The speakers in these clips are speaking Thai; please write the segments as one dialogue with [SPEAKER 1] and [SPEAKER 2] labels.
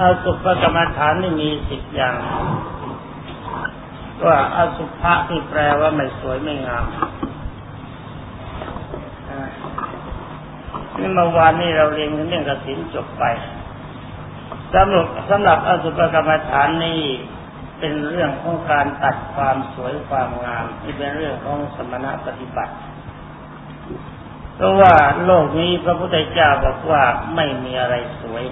[SPEAKER 1] อาสุภกรรมฐานนี่มีสิบอย่าง ว่าอาสุภะที่แปลว่าไม่สวยไม่งามนี่เมื่อวานนี้เราเรียนเรื่องกสินจบไปสำหรับสำหรับอสุภกรรมฐานนี่เป็นเรื่องของการตัดความสวยความงามที่เป็นเรื่องของสมณะปฏิบัติ เพราะว่าโลกนี้พระพุทธเจ้าบอกว่าไม่มีอะไรสวย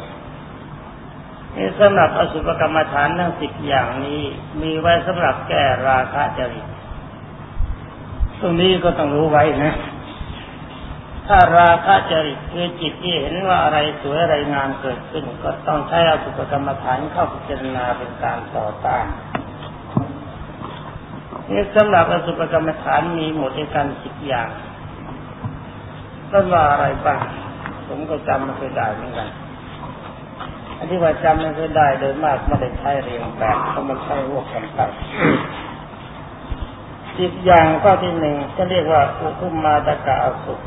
[SPEAKER 1] นี่สำหรับอสุภกรรมฐานทั้งสิบอย่างนี้ มีไว้สำหรับแก้ราคะจริตตรงนี้ก็ต้องรู้ไว้นะ ถ้าราคะจริตคือจิตที่เห็นว่าอะไรสวยอะไรงามเกิดขึ้น ก็ต้องใช้อสุภกรรมฐานเข้าพิจารณาเป็นการต่อต้านนี่สำหรับอสุภกรรมฐานมีหมดในการสิบอย่างต้นว่าอะไรบ้างผมก็จำไม่เคยได้เหมือนกัน อันที่ว่าจำไม่เคยได้โดยมากไม่ได้ใช้เรียงแบบเพราะมันใช้วบกันไปสิบอย่างข้อที่หนึ่งจะเรียกว่าอุคุมาตกะอสุข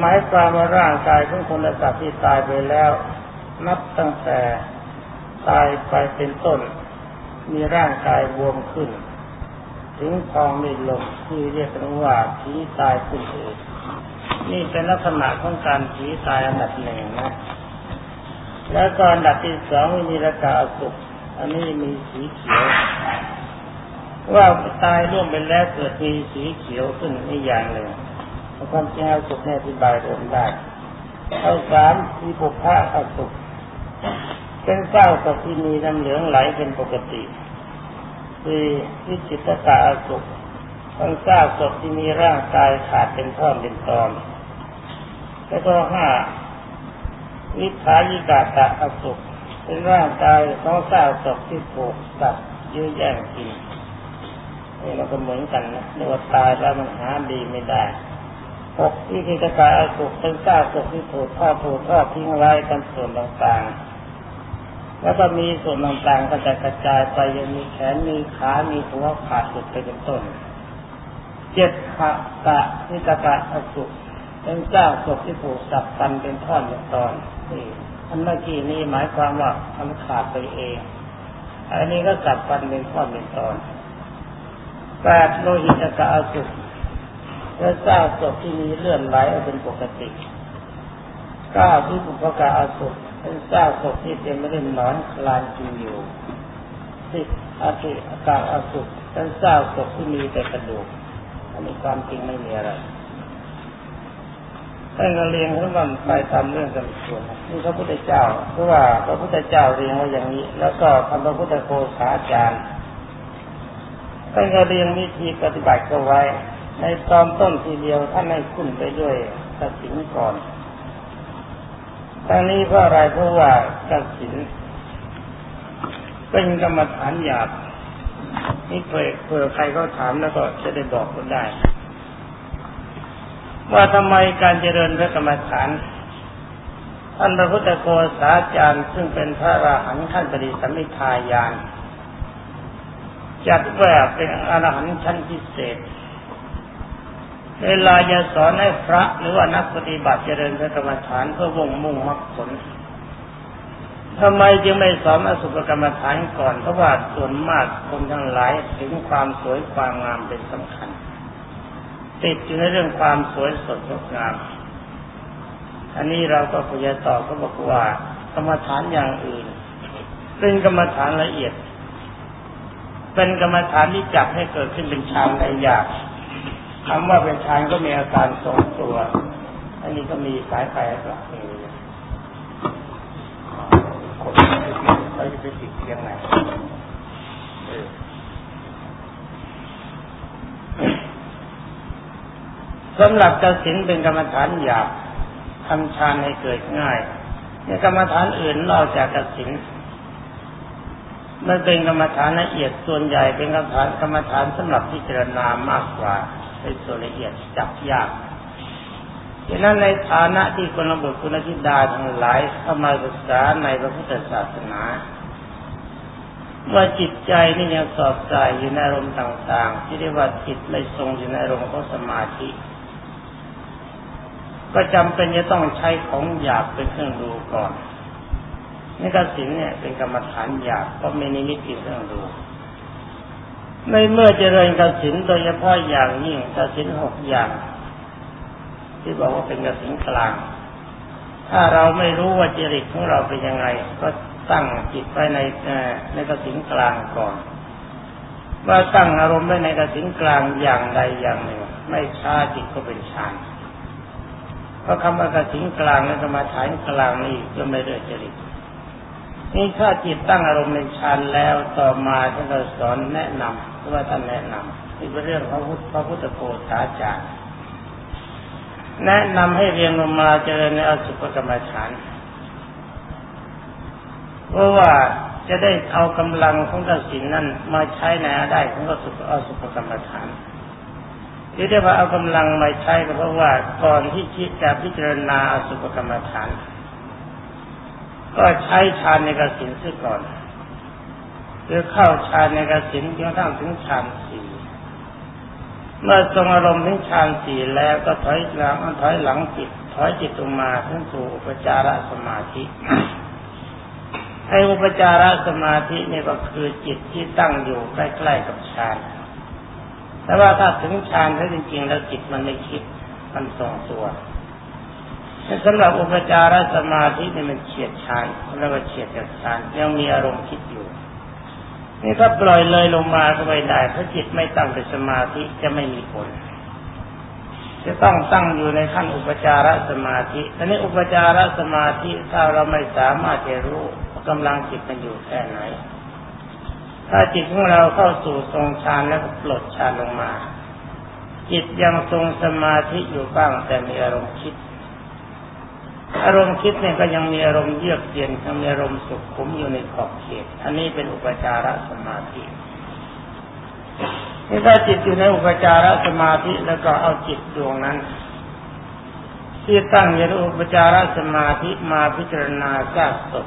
[SPEAKER 1] หมายความว่าร่างกายของคนและสัตว์ที่ตายไปแล้ว นับตั้งแต่ตายไปเป็นต้น มีร่างกายบวมขึ้น ถึงพองมีลมที่เรียกกันว่าผีตายขึ้นเองนี่เป็นลักษณะของการผีตายอันดับหนึ่งนะ แล้วก็อันดับที่สองมีระกาสุขอันนี้มีสีเขียว ว่าตายร่วมไปแล้วเกิดมีสีเขียวขึ้นนี่อย่างหนึ่งความจริงอาสุขเนี่ยอธิบายรวมได้เอาสามมีปุพพะอสุขเป็นเศร้ากับที่มีน้ำเหลืองไหลเป็นปกติคือวิจิตตาอสุขต้องทราบศพที่มีร่างกายขาดเป็นท่อนเป็นตอน แล้วก็ห้า วิถายิกาตะอสุขเป็นร่างกายของทราบศพที่ถูกสัตว์ยื้อแย่งกินนี่เราก็เหมือนกันนะเรียกว่าตายแล้วมันหาดีไม่ได้หกวิธีการอสุขเป็นทราบศพที่ถูกทอดถูกทอดทิ้งไว้กันส่วนต่างๆ แล้วก็มีส่วนต่างๆก็จะกระจายไปยังมีแขนมีขามีหัวขาดสุดไปเป็นต้นเจ็ดขะกะนิตกะอสุเป็นเจ้าศพที่ถูกสับตันเป็นท่อนเป็นตอน อันเมื่อกี้นี้หมายความว่ามันขาดไปเอง อันนี้ก็สับตันเป็นท่อเป็นตอนแปดโลหิตกะอสุและเจ้าศพที่มีเลือดไหลเป็นปกติเก้าที่ปุพกะอสุเป็นเจ้าศพที่เต็มไปด้วยหนอนคลานกินอยู่สิบอาติอากาศอสุเป็นเจ้าศพที่มีแต่กระดูกอันนี้ความจริงไม่มีอะไร ท่านก็เรียงทั้งวันไปตามเรื่องกันส่วนนี่พระพุทธเจ้าเพราะว่าพระพุทธเจ้าเรียงไว้อย่างนี้ แล้วก็ทำพระพุทธโฆษาจารย์ท่านก็เรียงวิธีปฏิบัติก็ไว้ ในตอนต้นทีเดียวท่านให้ขึ้นไปด้วยกสินก่อนตอนนี้เพราะอะไรเพราะว่ากสินเป็นกรรมฐานหยาบนี่เผื่อใครเขาถามแล้วก็จะได้บอกคนได้ ว่าทำไมการเจริญพระกรรมฐานท่านพระพุทธโฆษาจารย์ซึ่งเป็นพระอราหันต์ท่านปฏิสัมมิทายานจัดว่าเป็นอรหันต์ชั้นพิเศษ เวลาจะสอนให้พระหรือว่านักปฏิบัติเจริญพระกรรมฐานเพื่อวงมุ่งมรรคผลทำไมจึงไม่สอนอสุภกรรมฐานก่อนเพราะว่าส่วนมากคนทั้งหลายถึงความสวยความงามเป็นสำคัญ ติดอยู่ในเรื่องความสวยสดงดงาม อันนี้เราก็พยายตอบก็บอกว่ากรรมฐานอย่างอื่นเป็นกรรมฐานละเอียด เป็นกรรมฐานที่จับให้เกิดขึ้นเป็นฌานในอยากคำว่าเป็นฌานก็มีอาการสองตัว อันนี้ก็มีสายไฟกลับเราจะไปติดเพียงไหน สำหรับกสินเป็นกรรมฐานหยาบทำฌานให้เกิดง่ายในกรรมฐานอื่นนอกจากกสินมันเป็นกรรมฐานละเอียดส่วนใหญ่เป็นกรรมฐานกรรมฐานสำหรับพิจารณามากกว่าเป็นส่วนละเอียดจับยากดังนั้นในฐานะที่คนระบุคุณธิดาทั้งหลายเข้ามาศึกษาในพระพุทธศาสนาว่าจิตใจนี่ยังสอบใจอยู่ในอารมณ์ต่าง ๆ ที่เรียกว่าจิตไม่ทรงอยู่ในอารมณ์ของสมาธิ ก็จำเป็นจะต้องใช้ของหยาบเป็นเครื่องดูก่อนนี่กสินเนี่ยเป็นกรรมฐานหยาบก็ไม่นิมิตเครื่องดูในเมื่อเจริญกสินโดยเฉพาะอย่างยิ่งกสินหกอย่าง ที่บอกว่าเป็นกสินกลาง ถ้าเราไม่รู้ว่าจริตของเราเป็นยังไง ก็ตั้งจิตไว้ในในกสินกลางก่อน ว่าตั้งอารมณ์ไว้ในกสินกลางอย่างใดอย่างหนึ่ง ไม่ช้าจิตก็เป็นฌาน ราะคำว่ากสินกลางและสมาฐานกลางนี่ก็ไม่เรื่อจริตนี่ถ้าจิตตั้งอารมณ์ในฌานแล้วต่อมาท่านก็สอนแนะนำเพราะว่าท่านแนะนำนี่เป็นเรื่องพระพุทธพระพุทธโกษาจารย์แนะนำให้เรียนลงมาเจริญในอสุภกรรมฐานเพราะว่าจะได้เอากำลังของกสินนั้นมาใช้ในอาได้ของกสุภอสุภกรรมฐาน ที่ได้ว่าเอากำลังมาใช้ก็เพราะว่าก่อนที่คิดจะพิจารณาอสุภกรรมฐาน ก็ใช้ฌานในกสินซะก่อนหรือเข้าฌานในกสินจนกระทั่งถึงฌานสี่เมื่อทรงอารมณ์ถึงฌานสี่แล้วก็ถอยหลังถอยหลังจิตถอยจิตลงมาทั้งสู่อุปจารสมาธิไอ้อุปจารสมาธินี่ก็คือจิตที่ตั้งอยู่ใกล้ ๆกับฌาน แต่ว่าถ้าถึงฌานแล้จริงๆแล้วจิตมันไม่คิด มันทรงตัวสำหรับอุปจารสมาธินี่มันเฉียดฌานเรียกว่าเฉียดจากฌานยังมีอารมณ์คิดอยู่นี่ถ้าปล่อยเลยลงมาก็ไม่ได้ถ้าจิตไม่ตั้งเป็นสมาธิจะไม่มีผล จะต้องตั้งอยู่ในขั้นอุปจารสมาธิอันนี้อุปจารสมาธิถ้าเราไม่สามารถจะรู้กำลังจิตมันอยู่แค่ไหน ถ้าจิตของเราเข้าสู่ทรงฌานแล้วปลดฌานลงมา จิตยังทรงสมาธิอยู่บ้างแต่มีอารมณ์คิด อารมณ์คิดเนี่ยก็ยังมีอารมณ์เยือกเย็นยังมีอารมณ์สุขขุมอยู่ในขอบเขต อันนี้เป็นอุปจารสมาธินี่ถ้าจิตอยู่ในอุปจารสมาธิแล้วก็เอาจิตดวงนั้น ที่ตั้งอยู่ในอุปจารสมาธิมาพิจารณาซากศพ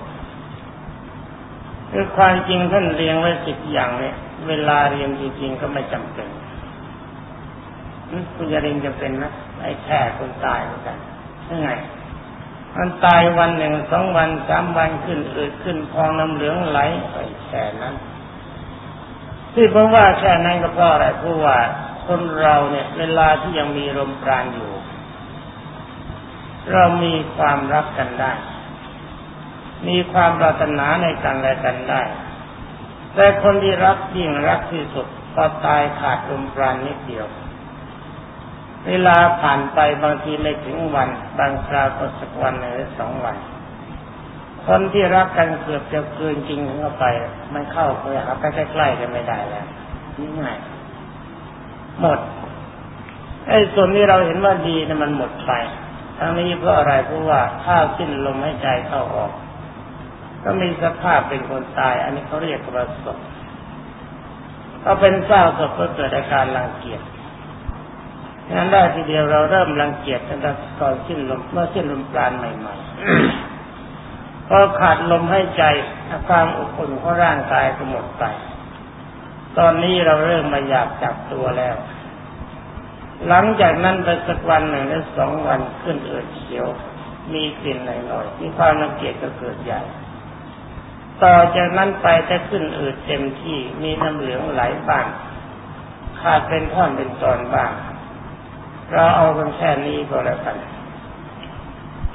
[SPEAKER 1] คือความจริงท่านเรียงไว้สิบอย่างเนี่ยเวลาเรียนจริงๆก็ไม่จำเป็นคุณจะเรียนจะเป็นนะไอ้แค่คนตายเหมือนกันยังไงมันตายวันหนึ่งสองวันสามวันขึ้นอืดขึ้นพองน้ำเหลืองไหลไปแค่นั้นที่ผมว่าแค่นั้นก็เพราะอะไรเพราะว่าคนเราเนี่ย เวลาที่ยังมีลมปราณอยู่ เรามีความรักกันได้ มีความปรารถนาในกันและกันได้ แต่คนที่รักยิ่งรักที่สุดพอตายขาดลมปราณนิดเดียว เวลาผ่านไปบางทีไม่ถึงวัน บางคราวก็สักวันหรือสองวัน คนที่รักกันเกือบจะเกินจริงเข้าไป มันเข้าไปหาไปใกล้ๆกันไม่ได้แล้วนี่ไงหมดไอ้ส่วนที่เราเห็นว่าดีนะมันหมดไปทั้งนี้เพราะอะไรเพราะว่าถ้าสิ้นลมหายใจเข้าออก ก็มีสภาพเป็นคนตาย อันนี้เขาเรียกว่าศพก็เป็นเศร้าศพก็เกิดอาการรังเกียจงั้นได้ทีเดียวเราเริ่มรังเกียจตั้งแต่ก่อนสิ้นลมเมื่อสิ้นลมปราณใหม่ๆพอขาดลมให้ใจอาการอบอุ่นของร่างกายก็หมดไป ตอนนี้เราเริ่มมาอยากจับตัวแล้ว หลังจากนั้นไปสักวันหนึ่งหรือสองวันขึ้นเอือดเขียว มีกลิ่นหน่อยๆมีความรังเกียจก็เกิดใหญ่ ต่อจากนั้นไปจะขึ้นอืดเต็มที่มีน้ำเหลืองไหลบ้างขาดเป็นท่อนเป็นตอนบ้าง เราเอากันแค่นี้ก็แล้วกัน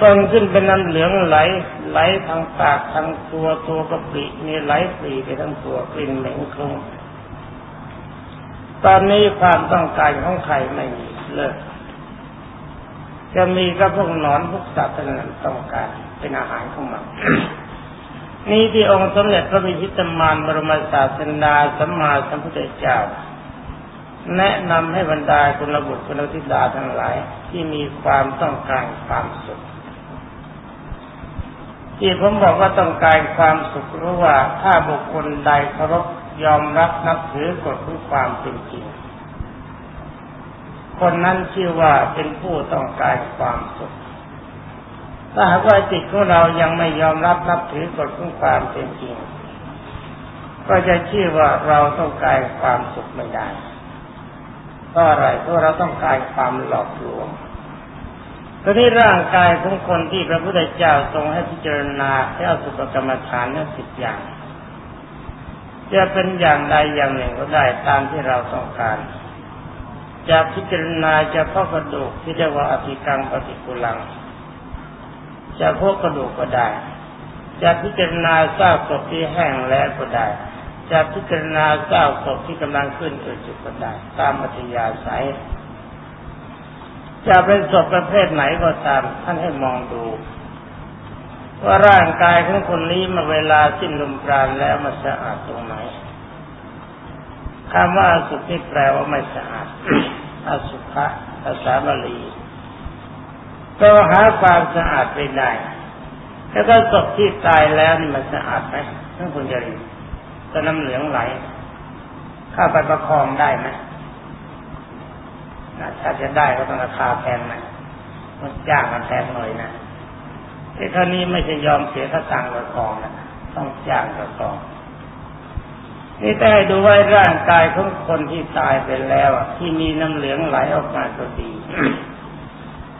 [SPEAKER 1] ตอนขึ้นเป็นน้ำเหลืองไหล ไหลทางปากทางตัวตัวกระปิมีไหลปรีไปทั้งตัวกลิ่นเหม็นคลุ้งตอนนี้ความต้องการของใครไม่มีเลิกจะมีก็พวกนอนพวกสัตว์เท่านั้นต้องการเป็นอาหารของมัน นี้ที่องค์สมเด็จพระบิชิตมานบรมศาสดาสัมมาสัมพุทธเจ้า แนะนำให้บรรดาคุณบุตรคุณธิดาทั้งหลาย ที่มีความต้องการความสุข ที่ผมบอกว่าต้องการความสุขรู้ว่าถ้าบุคคลใดเคารพยอมรับนับถือกฎของความเป็นจริง คนนั้นชื่อว่าเป็นผู้ต้องการความสุข ถ้าหากว่าจิตของเรายังไม่ยอมรับนับถือกฎของความเป็นจริง ก็จะชื่อว่าเราต้องการความสุขไม่ได้เพราะอะไรเพราะเราต้องการความหลอกลวงตอนนี้ร่างกายของคนที่พระพุทธเจ้าทรงให้พิจารณาให้เอาสุปกรรมฐานนั้นสิบอย่าง จะเป็นอย่างใดอย่างหนึ่งก็ได้ตามที่เราต้องการ จะพิจารณาจะพ่อกระดูกที่เรียกว่าอธิกังปฏิกุลัง จะพวกกระดูกก็ได้ จะพิจารณาซากศพที่แห้งแล้วก็ได้ จะพิจารณาซากศพที่กำลังขึ้นอืดจุดก็ได้ ตามอัธยาศัย จะเป็นศพประเภทไหนก็ตามท่านให้มองดูว่าร่างกายของคนนี้มาเวลาสิ้นลมปราณแล้วมันสะอาดตรงไหนคำว่าสุขีแปลว่าไม่สะอาดอสุภะภาษาบาลี ก็หาความสะอาดไม่ได้ แล้วก็ศพที่ตายแล้วนี่มันสะอาดไหมท่านคุณจริญก็น้ำเหลืองไหลเข้าไปประคองได้ไหมถ้าจะได้ก็ต้องราคาแพงนะมันจ้างกันแพงหน่อยนะไอ้ท่านี้ไม่จะยอมเสียค่าตังค์กับกองนะต้องจ้างกับกองนี่ได้ดูไว้ร่างกายของคนที่ตายไปแล้วที่มีน้ำเหลืองไหลออกมาก็ดี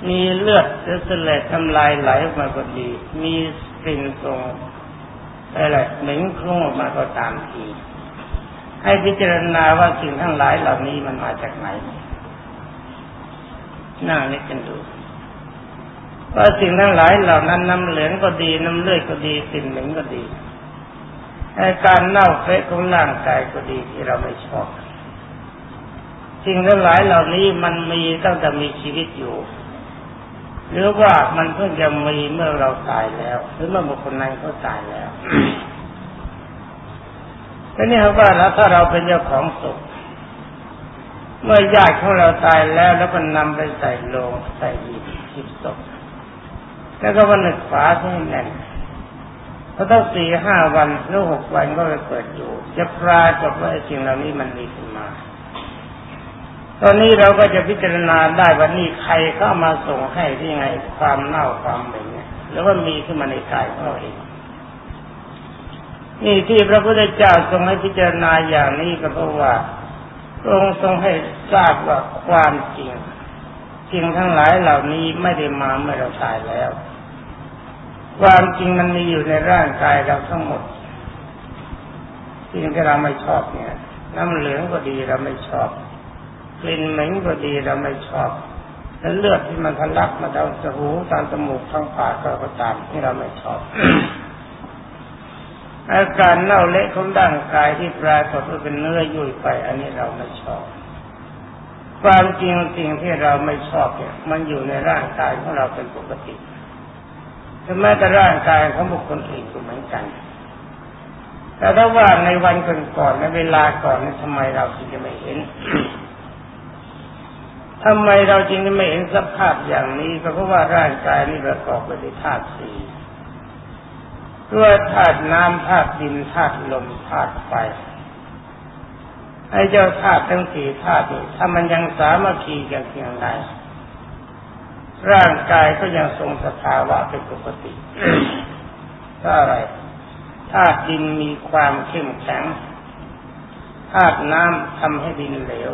[SPEAKER 1] มีเลือดหรือเสลดทำลายไหลออกมาก็ดี มีกลิ่นทรงอะไรเหม็นคลุ้งออกมาก็ตามที ให้พิจารณาว่าสิ่งทั้งหลายเหล่านี้มันมาจากไหนนั่งนึกกันดูว่าสิ่งทั้งหลายเหล่านั้นน้ำเหลืองก็ดีน้ำเลือดก็ดีสิ่งเหม็นก็ดีอาการเน่าเฟะของร่างกายก็ดีที่เราไม่ชอบสิ่งทั้งหลายเหล่านี้มันมีตั้งแต่มีชีวิตอยู่ หรือว่ามันเพิ่งจะมีเมื่อเราตายแล้ว หรือเมื่อบุคคลนั้นเขาตายแล้วทีนี้เขาว่าแล้วถ้าเราเป็นเจ้าของศพเมื่อญาติของเราตายแล้ว แล้วก็นำไปใส่โลงใส่หีบหีบศพแล้วก็วันหนึ่งฝาที่แน่นพอต้องสี่ห้าวันหรือหกวันก็ไปเปิดอยู่จะปรากฏว่าสิ่งเหล่านี้มันมีขึ้นมา ตอนนี้เราก็จะพิจารณาได้ว่านี่ใครเข้ามาส่งให้ที่ไงความเน่าความเหม็นเนี่ยแล้วว่ามีขึ้นมาในกายของเราเองนี่ที่พระพุทธเจ้าทรงให้พิจารณาอย่างนี้ก็เพราะว่าทรงทรงให้ทราบว่าความจริงจริงทั้งหลายเหล่านี้ไม่ได้มาเมื่อเราตายแล้ว ความจริงมันมีอยู่ในร่างกายเราทั้งหมดสิ่งที่เราไม่ชอบเนี่ย น้ำเหลืองก็ดีเราไม่ชอบ กลิ่นเหม็นก็ดีเราไม่ชอบแล้วเลือดที่มันทะลักมาทางจมูกตามจมูกทางปากก็ตามที่เราไม่ชอบอาการเน่าเละของร่างกายที่ปรากฏว่าเป็นเนื้อยุ่ยไป อันนี้เราไม่ชอบ ความจริงสิ่งที่เราไม่ชอบเนี่ย มันอยู่ในร่างกายของเราเป็นปกติถึงแม้แต่ร่างกายของบุคคลอื่นก็เหมือนกัน แต่ถ้าว่าในวันก่อนๆในเวลาก่อนนี่ทำไมเราจึงจะไม่เห็น ทำไมเราจรึงไม่เห็นสภาพอย่างนี้ก็เพราะว่าร่างกายนี้ประกอบไปด้วยธาตุสี่ด้วยธาตุน้ำธาตุดินธาตุลมธาตุไฟไอ้เจ้าธาตุทั้งสี่ธาตุนี้ถ้ามันยังสามัคคีกันเพียงใดร่างกายก็ยังทรงสภาวะเป็นปกติถ้าอะไรธาตุดินมีความเข้มแข็งธาตุน้ำทำให้ดินเหลว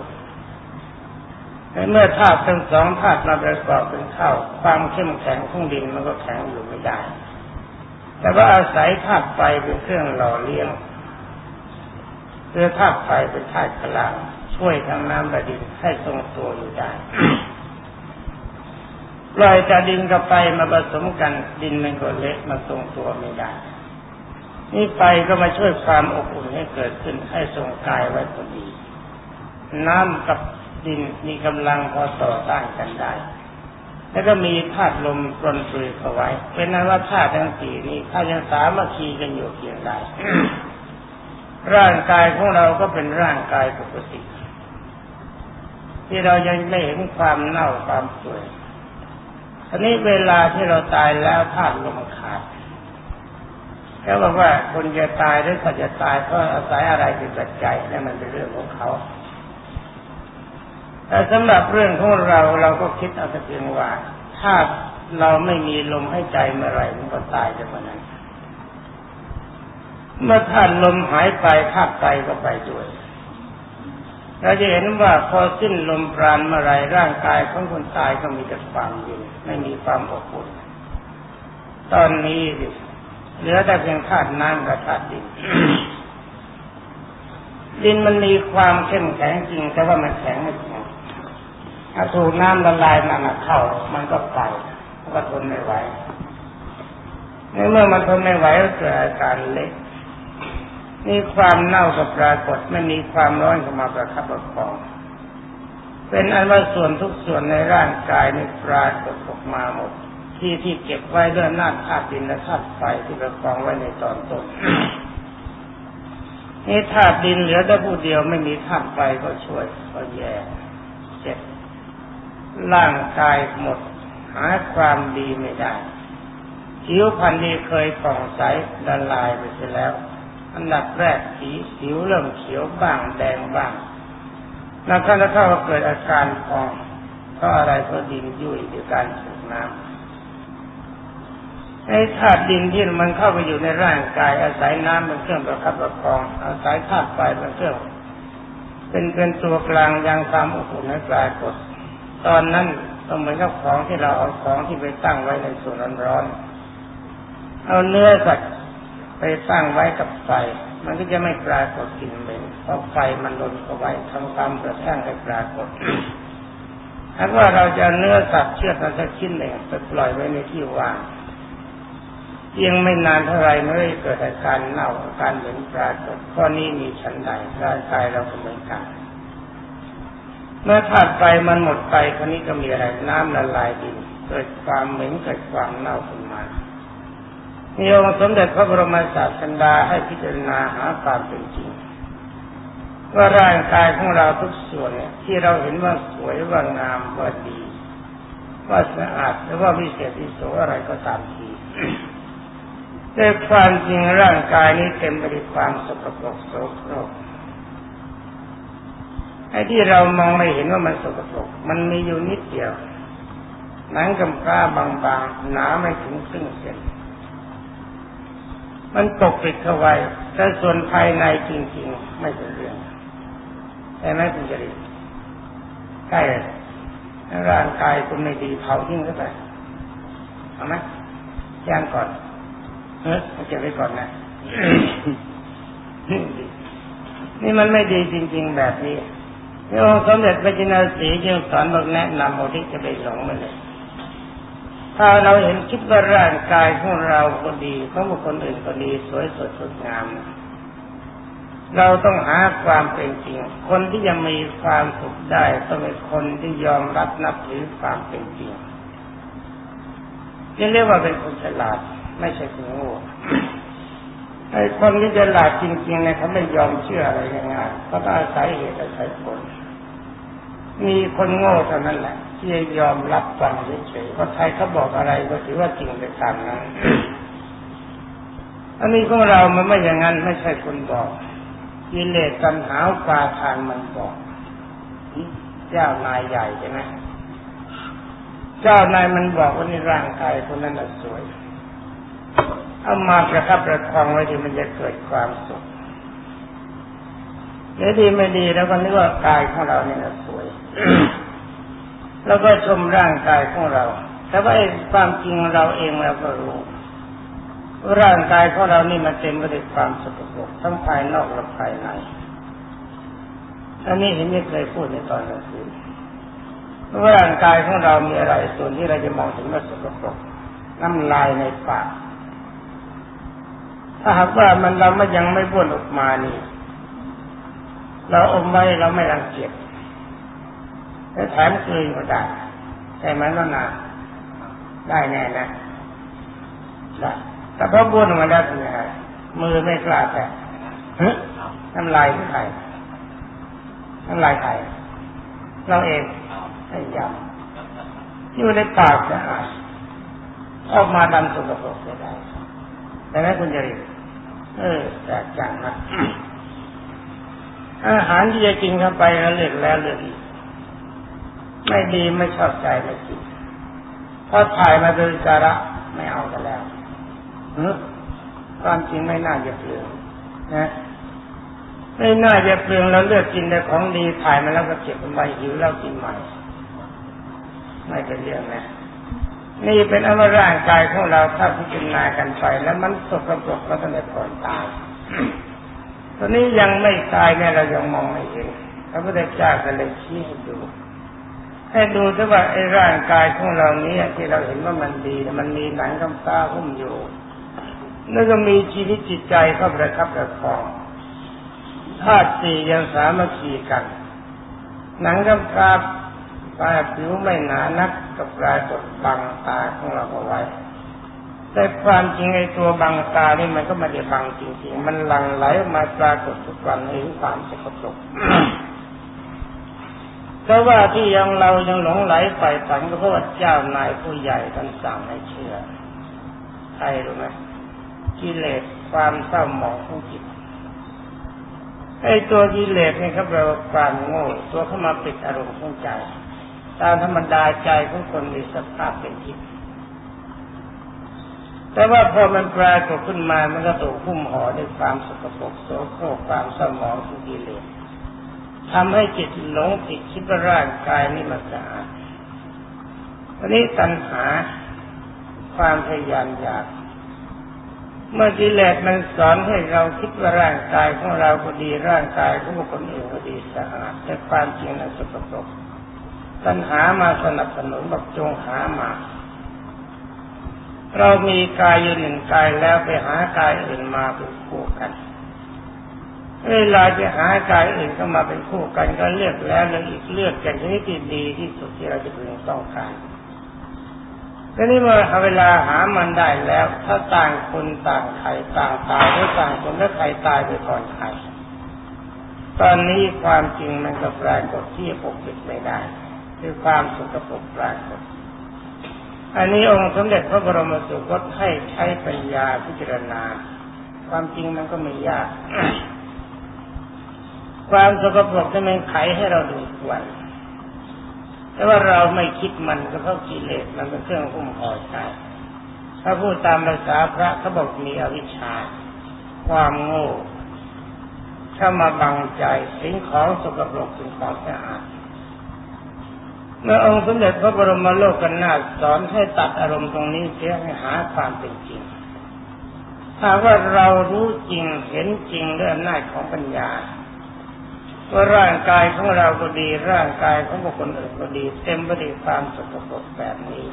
[SPEAKER 1] เมื่อธาตุทั้งสองธาตุมาประกอบเป็นเข้า ความเข้มแข็งของดินมันก็แข็งอยู่ไม่ได้ แต่ว่าอาศัยธาตุไฟเป็นเครื่องหล่อเลี้ยงเพื่อธาตุไฟเป็นธาตุพลังช่วยทางน้ำและดินให้ทรงตัวอยู่ได้ปล่อยจะดินกับไฟมาผสมกันดินมันก็เละมาทรงตัวไม่ได้ นี่ไฟก็มาช่วยความอบอุ่นให้เกิดขึ้นให้ทรงกายไว้พอดี น้ำกับ ดินมีกำลังพอต่อต้านกันได้ แล้วก็มีธาตุลมปรนปลือเข้าไว้ เป็นนั้นว่าธาตุทั้งสี่นี้ถ้ายังสามัคคีกันอยู่เพียงใดร่างกายของเราก็เป็นร่างกายปกติ ที่เรายังไม่เห็นความเน่าความเปื่อยทีนี้เวลาที่เราตายแล้วธาตุลมขาดเขาบอกว่าคนจะตายหรือเขาจะตายเพราะอาศัยอะไรเป็นปัจจัยนั่นมันเป็นเรื่องของเขา แต่สำหรับเรื่องของเราเราก็คิดเอาแต่เพียงว่า ถ้าเราไม่มีลมให้ใจเมื่อไรมันก็ตายจากวันนั้น เมื่อท่านลมหายไปธาตุใจก็ไปด้วยเราจะเห็นว่าพอสิ้นลมปราณเมื่อไรร่างกายของคนตายก็มีแต่ความเย็นไม่มีความอบอุ่นตอนนี้เหลือแต่เพียงธาตุน้ำกับธาตุดินดินมันมีความเข้มแข็งจริงแต่ว่ามันแข็งไม่จริง ถ้าถูกน้ำละลายมันเข้า มันก็ไปมันก็ทนไม่ไหวในเมื่อมันทนไม่ไหวก็เกิดอาการเล็กมีความเน่ากับปรากฏไม่มีความร้อนเข้ามาประคับประคอง เป็นอันว่าส่วนทุกส่วนในร่างกายในปรากฏออกมาหมด ที่ที่เก็บไว้ด้วยน้ำธาตุดินและธาตุไฟที่ประคองไว้ในตอนต้นนี่ธาตุดินเหลือแต่ผู้เดียวไม่มีธาตุไฟก็ช่วยก็แย่ ร่างกายหมด หาความดีไม่ได้ผิวพรรณนี้เคยผ่องใสละลายไปเสียแล้ว อันดับแรกสีสิวเริ่มเขียวบ้างแดงบ้าง แล้วก็แล้วก็เกิดอาการพองเพราะอะไรเพราะดินยุ่ยด้วยการสูบน้ำไอ้ธาตุดินที่มันเข้าไปอยู่ในร่างกายอาศัยน้ำเป็นเครื่องประคับประคอง อาศัยธาตุไฟเป็นเครื่องเป็นเป็นตัวกลางยังความอบอุ่นให้ปรากฏ ตอนนั้นก็เหมือนกับของที่เราเอาของที่ไปตั้งไว้ในส่วนร้อนๆเอาเนื้อสัตว์ไปตั้งไว้กับไฟมันก็จะไม่ปรากฏกลิ่นเหม็นเพราะไฟมันลนเอาไว้ทำตามกระแทงให้ปรากฏถ้าว่าเราจะเนื้อสัตว์เชือดสักชิ้นหนึ่งไปปล่อยไว้ในที่ว่างเพียงไม่นานเท่าไรไม่ได้เกิดอาการเน่าอาการเหม็นปรากฏข้อนี้มีชั้นใดร่างกายเราก็เหมือนกัน เมื่อธาตุไฟมันหมดไปคนนี้ก็มีอะไรน้ำละลายดินเกิดความเหม็นเกิดความเน่าขึ้นมามีองค์สมเด็จพระบรมศาสดาให้พิจารณาหาความเป็นจริงว่าร่างกายของเราทุกส่วนเนี่ยที่เราเห็นว่าสวยว่างามว่าดี ว่าสะอาดหรือว่าวิเศษวิโสอะไรก็ตามทีแต่ความจริงร่างกายนี้เต็มไปด้วยความสกปรกโสโครก ไอ้ที่เรามองไม่เห็นว่ามันสกปรกมันมีอยู่นิดเดียวหนังกำพร้าบางๆหนาไม่ถึงครึ่งเซนมันตกปิดเข้าไว้แต่ส่วนภายในจริงๆ ไม่เป็นเรื่องแต่ไม่เป็นจริตใกล้ร่างกายคุณไม่ดีเผาทิ้งเข้าไปเอาไหมย่างก่อนเฮ้ยเก็บไว้ก่อนนะนี่มันไม่ดีจริง ๆ แบบนี้ นี่องค์สมเด็จพระจินสีจึงสอนบอกแนะนำเอาที่จะไปหลงมันเลย ถ้าเราเห็นคิดว่าร่างกายของเราก็ดีของบุคคลอื่นก็ดีสวยสดสดงาม เราต้องหาความเป็นจริง คนที่จะมีความสุขได้ต้องเป็นคนที่ยอมรับนับถือความเป็นจริงนี่เรียกว่าเป็นคนฉลาดไม่ใช่คนโง่ไอ้คนที่จะฉลาดจริงๆเนี่ยเขาไม่ยอมเชื่ออะไรง่ายๆเขาต้องอาศัยเหตุอาศัยผล มีคนโง่เท่านั้นแหละที่ยอมรับฟังเฉยๆเพราะใครเขาบอกอะไรก็ถือว่าจริงไปตามนั้น อันนี้ของเรามันไม่อย่างนั้นไม่ใช่คนบอกกิเลสกันหาปาทานมันบอกเจ้านายใหญ่ใช่ไหมเจ้านายมันบอกว่านี่ร่างกายคนนั้นสวย เอามาประคับประคองไว้ที่มันจะเกิดความสุขเดี๋ยวดีไม่ดีแล้วก็นึกว่ากายของเราเนี่ยสวย แล้วก็ชมร่างกายของเรา แต่ว่าความจริงเราเองเราก็รู้ ร่างกายของเรานี่มันเต็มไปด้วยความสกปรกทั้งภายนอกและภายในอันนี้เห็นไม่เคยพูดในตอนกลางคืนว่าร่างกายของเรามีอะไรส่วนที่เราจะมองเห็นว่าสกปรกน้ำลายในปากถ้าหากว่ามันเราไม่ยังไม่บ้วนออกมานี่ เราอมไว้เราไม่รังเกียจ แล้วแถมคืนก็ได้ใช่ไหมล่ะนาได้แน่นะได้แต่พอบ้วนมาแล้วเป็นยังไงมือไม่กล้าแตะน้ำลายใครน้ำลายใครเราเองให้ยำอยู่ในปากจะอาดออกมาดำสกปรกไม่ได้แต่ไม่คุณจะรีเออแต่จังนะอาหารที่จะกินเข้าไปแล้วเลือกแล้วเลือกอีก ไม่ดีไม่ชอบใจไม่กินพอถ่ายมาโดยจาระไม่เอากันแล้วความจริงไม่น่าจะเปลืองนะไม่น่าจะเปลืองแล้วเลือกกินแต่ของดีถ่ายมาแล้วก็เก็บไว้หิวแล้วกินใหม่ไม่เป็นเรื่องนะนี่เป็นอวร่างกายของเราถ้าพิจารณากันไปแล้วมันสกปรกก็ต้องได้ก่อนตายตอนนี้ยังไม่ตายเนี่ยเรายังมองไม่เห็นพระพุทธเจ้าก็เลยชี้ให้ดู ให้ดูที่ว่าไอ้ร่างกายของเรานี้ที่เราเห็นว่ามันดีมันมีหนังกำตาหุ้มอยู่แล้วก็มีชีวิตจิตใจเข้าประคับประคองธาตุสี่ยังสามัคคีกัน หนังกำตาปลายผิวไม่หนานักกับปลายกดบังตาของเราเอาไว้ แต่ความจริงไอ้ตัวบังตานี่มันก็ไม่ได้บังจริงๆ มันหลั่งไหลมาปรากฏทุกวันในความสกปรก เพราะว่าที่ยังเรายังหลงไหลไปฝันก็เพราะว่าเจ้านายผู้ใหญ่ท่านสั่งให้เชื่อใครรู้ไหมกิเลสความเศร้าหมองของจิตไอ้ตัวกิเลสนี่ครับเราความโง่ตัวเข้ามาปิดอารมณ์ของใจตามธรรมดาใจของคนมีสภาพเป็นทิพย์แต่ว่าพอมันปรากฏขึ้นมามันก็ถูกหุ้มห่อด้วยความสกปรกโสโครกความสมองทุกิเลส ทำให้จิตหลงติดคิดว่าร่างกายนี่มันสะอาดวันนี้ตัณหาความพยายามอยาก เมื่อกิเลสมันสอนให้เราคิดว่าร่างกายของเราก็ดีร่างกายของคคลอื่นก็ดีสะอาดแต่ความจริงนั้นสกปรกตัณหามาสนับสนุนบอกจงหามา เรามีกายอยู่หนึ่งกายแล้วไปหากายอื่นมาเป็นคู่กัน เวลาจะหากายอื่นก็มาเป็นคู่กันก็เลือกแล้วแล้วอีกเลือกกันที่ที่ดีที่สุดที่เราจะพึงต้องการทีนี้เมื่อเวลาหามันได้แล้ว ถ้าต่างคนต่างใครต่างตายหรือต่างคนแล้วใครตายไปก่อนใครตอนนี้ความจริงมันก็ปรากฏที่ปกปิดไม่ได้ คือความสุขปรกปรากฏ อันนี้องค์สมเด็จพระบรมสุคตให้ใช้ปัญญาพิจารณา ความจริงมันก็ไม่ยาก ความสกปรกจะเป็นไขให้เราดูทวนแต่ว่าเราไม่คิดมันก็เพราะกิเลสมันเป็นเครื่องหุ้มห่อใจถ้าพูดตามภาษาพระเขาบอกมีอวิชชา ความโง่เข้ามาบังใจสิ่งของสกปรกสิ่งของสะอาดเมื่อองค์สมเด็จพระบรมโลกกันนาสอนให้ตัดอารมณ์ตรงนี้เสียให้หาความเป็นจริงถ้าว่าเรารู้จริงเห็นจริงด้วยอำนาจของปัญญา ว่าร่างกายของเราก็ดี ร่างกายของบุคคลอื่นก็ดี เต็มไปด้วยความสกปรกแบบนี้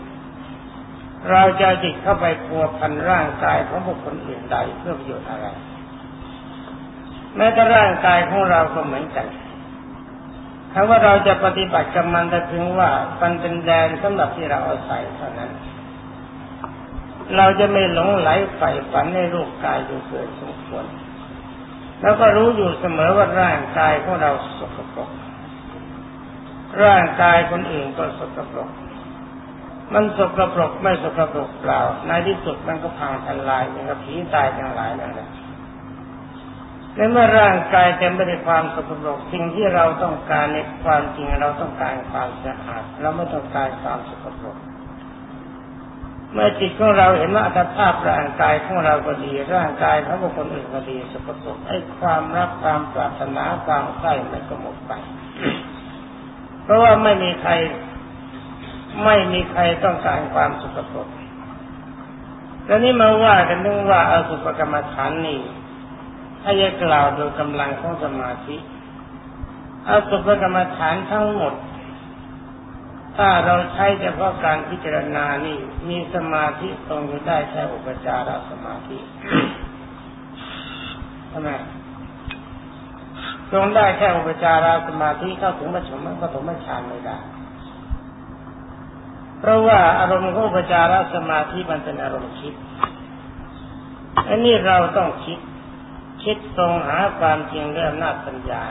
[SPEAKER 1] เราจะจิตเข้าไปพัวพันร่างกายของบุคคลอื่นใดเพื่อประโยชน์อะไร แม้แต่ร่างกายของเราก็เหมือนกันถ้าว่าเราจะปฏิบัติกับมันแต่ถึงว่ามันเป็นแดนสำหรับที่เราอาศัยเท่านั้น เราจะไม่หลงไหลใฝ่ฝันในรูปกายจนเกิดสมควร แล้วก็รู้อยู่เสมอว่าร่างกายของเราสกปรก ร่างกายคนอื่นก็สกปรก มันสกปรกไม่สกปรกเปล่า ในที่สุดมันก็พังทลายอย่างกับผีตายทั้งหลายนั่นแหละในเมื่อร่างกายเต็มไปด้วยความสกปรกสิ่งที่เราต้องการในความจริงเราต้องการความสะอาดเราไม่ต้องการความสกปรก เมื่อจิตของเราเห็นว่าอัตภาพร่างกายของเราก็ดี ร่างกายของบุคคลอื่นก็ดีสกปรกไอ้ความรักความปรารถนาความใคร่มันก็หมดไป เพราะว่าไม่มีใคร ไม่มีใครต้องการความสกปรกแล้วนี่มาว่ากันนึงว่าอาสุปกรรมฐานนี่ถ้าจะกล่าวโดยกำลังของสมาธิอาสุภกรรมฐานทั้งหมด ถ้าเราใช้เฉพาะการพิจารณานี่มีสมาธิตรงได้แค่อุปจารสมาธิทำไมตรงได้แค่อุปจารสมาธิเข้าถึงมัชฌิมปฐมฌานไม่ได้ เพราะว่าอารมณ์ของอุปจารสมาธิมันเป็นอารมณ์คิด อันนี้เราต้องคิด คิดตรงหาความจริงเรื่องนาสัญญา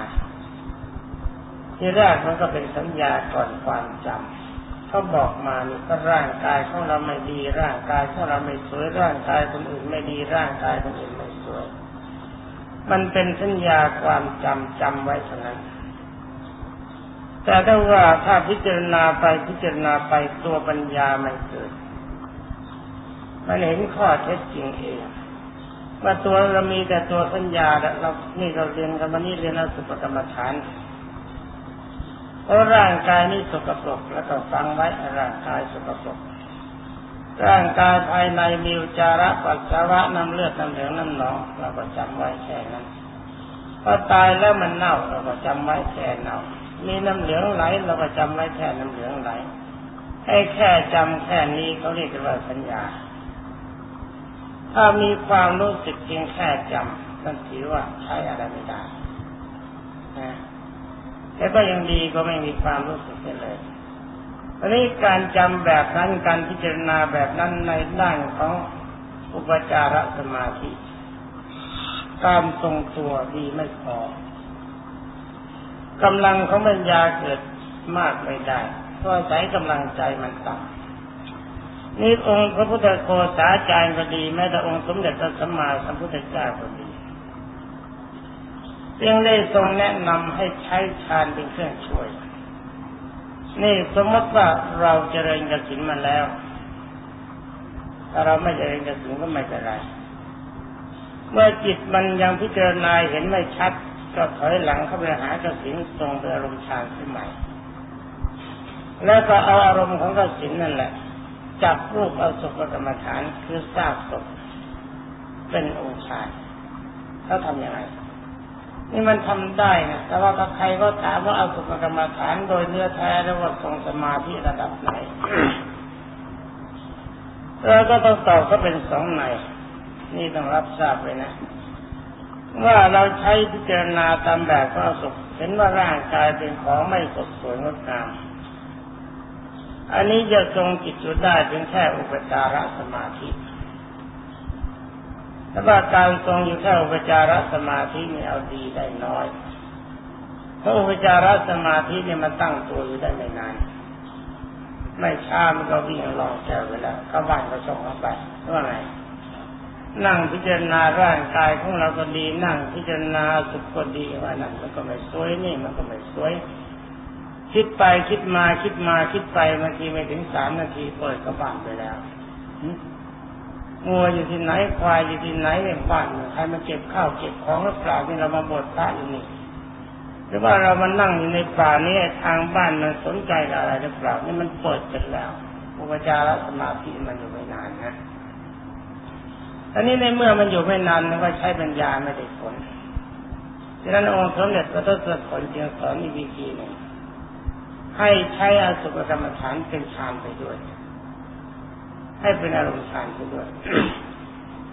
[SPEAKER 1] ที่แรกมันก็เป็นสัญญาก่อนความจำเขาบอกมานี่ก็ร่างกายของเราไม่ดีร่างกายของเราไม่สวยร่างกายคนอื่นไม่ดีร่างกายคนอื่นไม่สวย มันเป็นสัญญาความจำจำไว้เท่านั้น แต่ถ้าว่าถ้าพิจารณาไปพิจารณาไปตัวปัญญามันเกิด มันเห็นข้อเท็จจริงเองว่าตัวเรามีแต่ตัวสัญญาเรานี่เราเรียนกันวันนี้เรียนอสุภกรรมฐานเราะร่างกายนี่สกปรกแล้วก็ฟังไว้ร่างกายสกปรกร่างกายภายในมีอุจาระปัสสาวะน้ำเลือดน้ำเหลืองน้ำหนองเราก็จำไว้แค่นั้นพอตายแล้วมันเน่าเราก็จำไว้แค่เน่ามีน้ำเหลืองไหลเราก็จำไว้แค่น้ำเหลืองไหลให้แค่จำแค่นี้เขาเรียกว่าสัญญา ถ้ามีความรู้สึกเพียงแค่จำนั่นถือว่าใช้อะไรไม่ได้นะ แต่ก็ยังดีก็ไม่มีความรู้สึกเลยอันนี้การจำแบบนั้นการพิจารณาแบบนั้นในด้านของอุปจารสมาธิการทรงตัวดีไม่พอกำลังของปัญญาเกิดมากไม่ได้เพราะใช้กำลังใจมันต่ำนี่องค์พระพุทธโฆษาจารย์ก็ดีแม้แต่องค์สมเด็จพระสัมมาสัมพุทธเจ้าก็ดี เพียงได้ทรงแนะนำให้ใช้ฌานเป็นเครื่องช่วย นี่สมมติว่าเราเจริญกสินมาแล้วถ้าเราไม่เจริญกสินก็ไม่เป็นไร เมื่อจิตมันยังพิจารณาเห็นไม่ชัด ก็ถอยหลังเข้าไปหากสินทรงเป็นอารมณ์ฌานขึ้นใหม่ แล้วก็เอาอารมณ์ของกสินนั่นแหละจับรูปเอาสุภกรรมฐานคือซากศพเป็นองค์ฌานเขาทำยังไง นี่มันทำได้นะแต่ว่าใครก็ถามว่าเอาสุภกรรมฐานโดยเนื้อแท้แล้วว่าทรงสมาธิระดับไหนเราก็ต้องตอบก็เป็นสองในนี่ต้องรับทราบเลยนะ ว่าเราใช้พิจารณาตามแบบก็สุขเห็นว่าร่างกายเป็นของไม่สดสวยงดงาม อันนี้จะทรงจิตอยู่ได้เพียงแค่อุปจารสมาธิ แต่ว่าการทรงอยู่แค่อุปจารสมาธินี่เอาดีได้น้อยเพราะอุปจารสมาธิเนี่ยมันตั้งตัวอยู่ได้ไม่นานไม่ช้ามันก็วิ่งลองแก้วไปแล้วก็บ้านก็ส่งเข้าไปว่าไงนั่งพิจารณาร่างกายของเราก็ดีนั่งพิจารณาสุขก็ดีว่านั่นมันก็ไม่สวยนี่มันก็ไม่สวย คิดไปคิดมาคิดมาคิดไปบางทีไม่ถึงสามนาทีเปิดกระบานไปแล้ว งัวอยู่ที่ไหนควายอยู่ที่ไหนในบ้านใครมาเก็บข้าวเก็บของหรือเปล่าที่เรามาบดพระอยู่นี่หรือว่าเรามานั่งอยู่ในป่านี้ทางบ้านมันสนใจอะไรหรือเปล่านี่มันเปิดกันแล้วอุปจารสมาธิมันอยู่ไม่นานนะอันนี้ในเมื่อมันอยู่ไม่นานมันก็ใช้ปัญญาไม่ได้ผลฉะนั้นองค์สมเด็จพระทศพลจึงสอนอีกวิธีหนึ่งให้ใช้อสุภกรรมฐานเป็นฌานไปด้วย ให้เป็นอารมณ์ฌานไปด้วย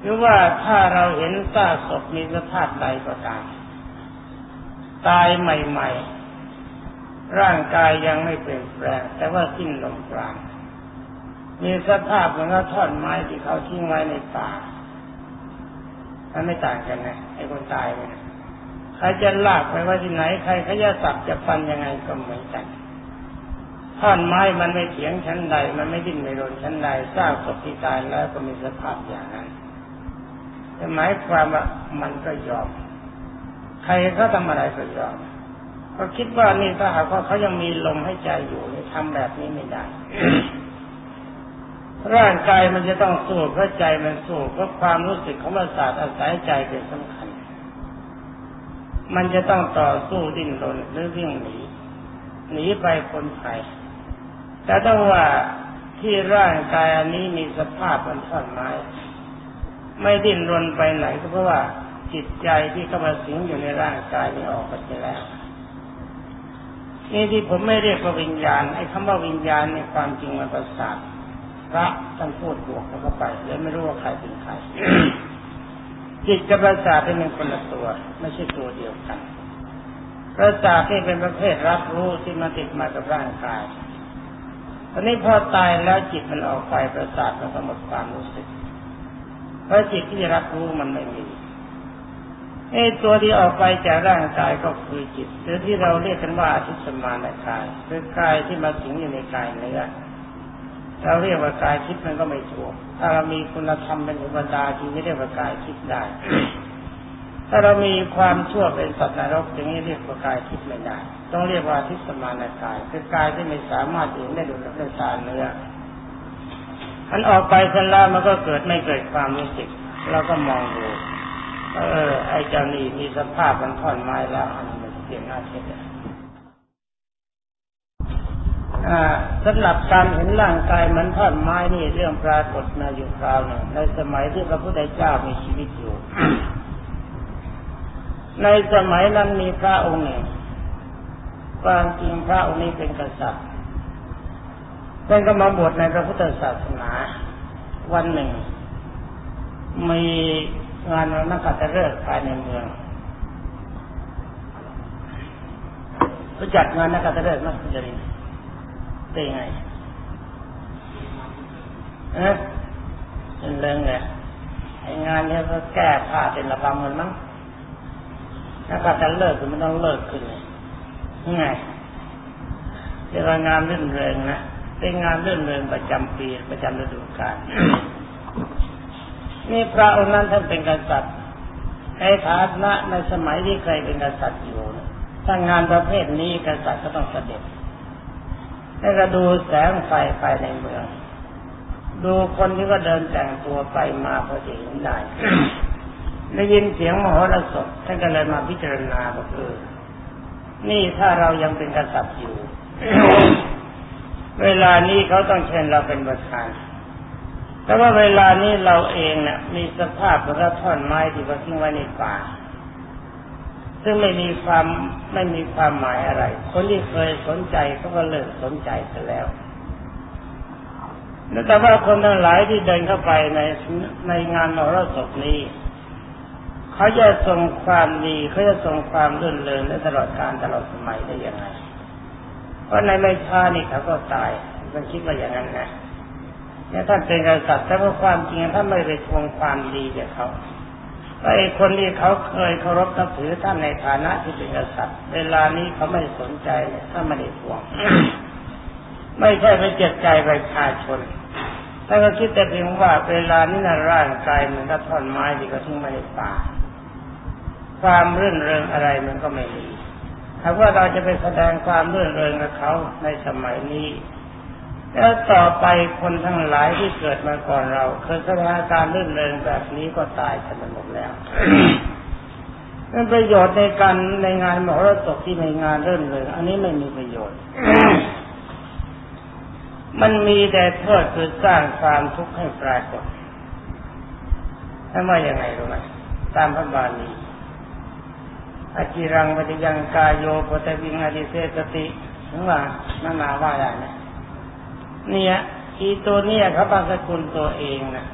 [SPEAKER 1] หรือว่าถ้าเราเห็นซากศพมีสภาพใดก็ตามตายใหม่ ๆ ร่างกายยังไม่เปลี่ยนแปลง แต่ว่าสิ้นลมปราณมีสภาพเหมือนกับท่อนไม้ที่เขาทิ้งไว้ในป่ามันไม่ต่างกันนะไอ้คนตายเนี่ยใครจะลากไปไว้ที่ไหน ใครเขาจะสับจะฟันยังไงก็เหมือนกัน ท่อนไม้มันไม่เถียงชั้นใด มันไม่ดิ้นไม่รนชั้นใดสร้างศพที่ตายแล้วก็มีสภาพอย่างนั้นแต่หมายความว่ามันก็ยอม ใครเขาทำอะไรก็ยอมเขาคิดว่านี่ถ้าหากว่าเขายังมีลมให้ใจอยู่นี่ทำแบบนี้ไม่ได้ ร่างกายมันจะต้องสู้เพราะใจมันสู้เพราะความรู้สึกของประสาทอาศัยใจเป็นสำคัญ มันจะต้องต่อสู้ดิ้นรนหรือวิ่งหนีหนีไปคนไทย แต่ต้องว่าที่ร่างกายอันนี้มีสภาพมันท่อนไม้ ไม่ดิ้นรนไปไหนก็เพราะว่าจิตใจที่เข้ามาสิงอยู่ในร่างกายนี้ออกไปแล้วนี่ที่ผมไม่เรียกว่าวิญญาณไอ้คำว่าวิญญาณเนี่ยความจริงมันประสาทพระท่านพูดบวกเข้าไปเลยไม่รู้ว่าใครเป็นใครจิตกับประสาทเป็นคนละตัว ไม่ใช่ตัวเดียวกันประสาทที่เป็นประเภทรับรู้ที่มาติดมากับร่างกาย อนนี้พอตายแล้วจิตมันออกไปประสาทมันก็หมดความรู้สึก เพราะจิตที่รับรู้มันไม่มีไอ้ตัวที่ออกไปจากร่างกายก็คือจิตหรือที่เราเรียกกันว่าอธิสมานกายคือกายที่มาสิงอยู่ในกายเนื้อเราเรียกว่ากายคิดมันก็ไม่ถูกถ้าเรามีคุณธรรมเป็นอุปดาที่ไม่เรียกว่ากายคิดได้ ถ้าเรามีความชั่วเป็นสัตว์นรกอย่างเรียกว่ากายคิดไม่ได้ต้องเรียกว่าทิสมานกายคือกายที่ไม่สามารถเห็นได้ดูด้วยตาเนื้ออันออกไปสร็จแล้วมันก็เกิดไม่เกิดความรู้สึกเราก็มองดูเออ ไอ้เจ้านี่มีสภาพมันท่อนไม้แล้วอันนี้มันเปลี่ยนหน้าเช็ดสำหรับการเห็นร่างกายมันท่อนไม้นี่เรื่องปรากฏมาอยู่คราวหนึ่งในสมัยที่พระพุทธเจ้ามีชีวิตอยู่ ในสมัยนั้นมีพระองค์หนึ่ง ความจริงพระองค์นี้เป็นกษัตริย์เป็นก็มาบวชในพระพุทธศาสนา วันหนึ่ง มีงานนักขัตฤกษ์ภายในเมืองรู้จักงานนักขัตฤกษ์ไหมคุณจรินเป็นไงเออเป็นเรื่องไงไองานนี้ก็แก้ผ้าเป็นระบำมันมั้งนักขัตฤกษ์มันต้องเลิกขึ้นเลย ไงเรียกว่างานเรื่องเริงนะเป็นงานเรื่องเริงประจำปีประจำฤดูกาลนี่พระองค์นั้นท่านเป็นกษัตริย์ในฐานะในสมัยที่ใครเป็นกษัตริย์อยู่ถ้างานประเภทนี้กษัตริย์ก็ต้องเสด็จให้ก็ดูแสงไฟภายในเมือง ดูคนที่ก็เดินแต่งตัวไปมาพอจะเห็นได้ได้ยินเสียงมโหรสพท่านก็เลยมาพิจารณาบอกเออ นี่ถ้าเรายังเป็นกษัตริย์อยู่ เวลานี้เขาต้องเชิญเราเป็นประธานแต่ว่าเวลานี้เราเองเนะ่ยมีสภาพเหมือนกับท่อนไม้ที่เขาทิ้งไว้ในป่า ซึ่งไม่มีความไม่มีความหมายอะไร คนที่เคยสนใจเขาก็เลิกสนใจไปแล้วแต่ว่าคนทั้งหลายที่เดินเข้าไปในในงานมรสพนี้ เขาจะส่งความดีเขาจะส่งความรื่นเริงและตลอดการตลอดสมัยได้ยังไง เพราะในไม่ช้านี่เขาก็ตายมันคิดว่าอย่างนั้นนะเนี่ยท่านเป็นกษัตริย์แต่ว่าความจริงท่านไม่ไปทวงความดีจากเขาไอ้คนที่เขาเคยเคารพนับถือท่านในฐานะที่เป็นกษัตริย์ เวลานี้เขาไม่สนใจท่านไม่ได้ทวง ไม่ใช่ไปเจ็บใจประชาชนท่านก็คิดแต่เพียงว่าเวลานี้นะร่างกายเหมือนกับท่อนไม้ที่เขาทิ้งไว้ในป่า ความรื่นเริงอะไรมันก็ไม่มีถ้าว่าเราจะไปแสดงความรื่นเริงกับเขาในสมัยนี้ แล้วต่อไปคนทั้งหลายที่เกิดมาก่อนเราเคยแสดงการรื่นเริงแบบนี้ก็ตายกันหมดแล้วนั่นประโยชน์ในการในงานมหรสพที่ในงานรื่นเริงอันนี้ไม่มีประโยชน์มันมีแต่โทษคือสร้างความทุกข์ให้ปรากฏถ้าว่ายังไงรู้ไหมตามพระบาลี อจิรังปฏิยังกายโยปตวิงอดิเสสติถึงว่านานาว่าได้นะเนี่ยอีตัวเนี่ยเขาบังสกุลตัวเองนะ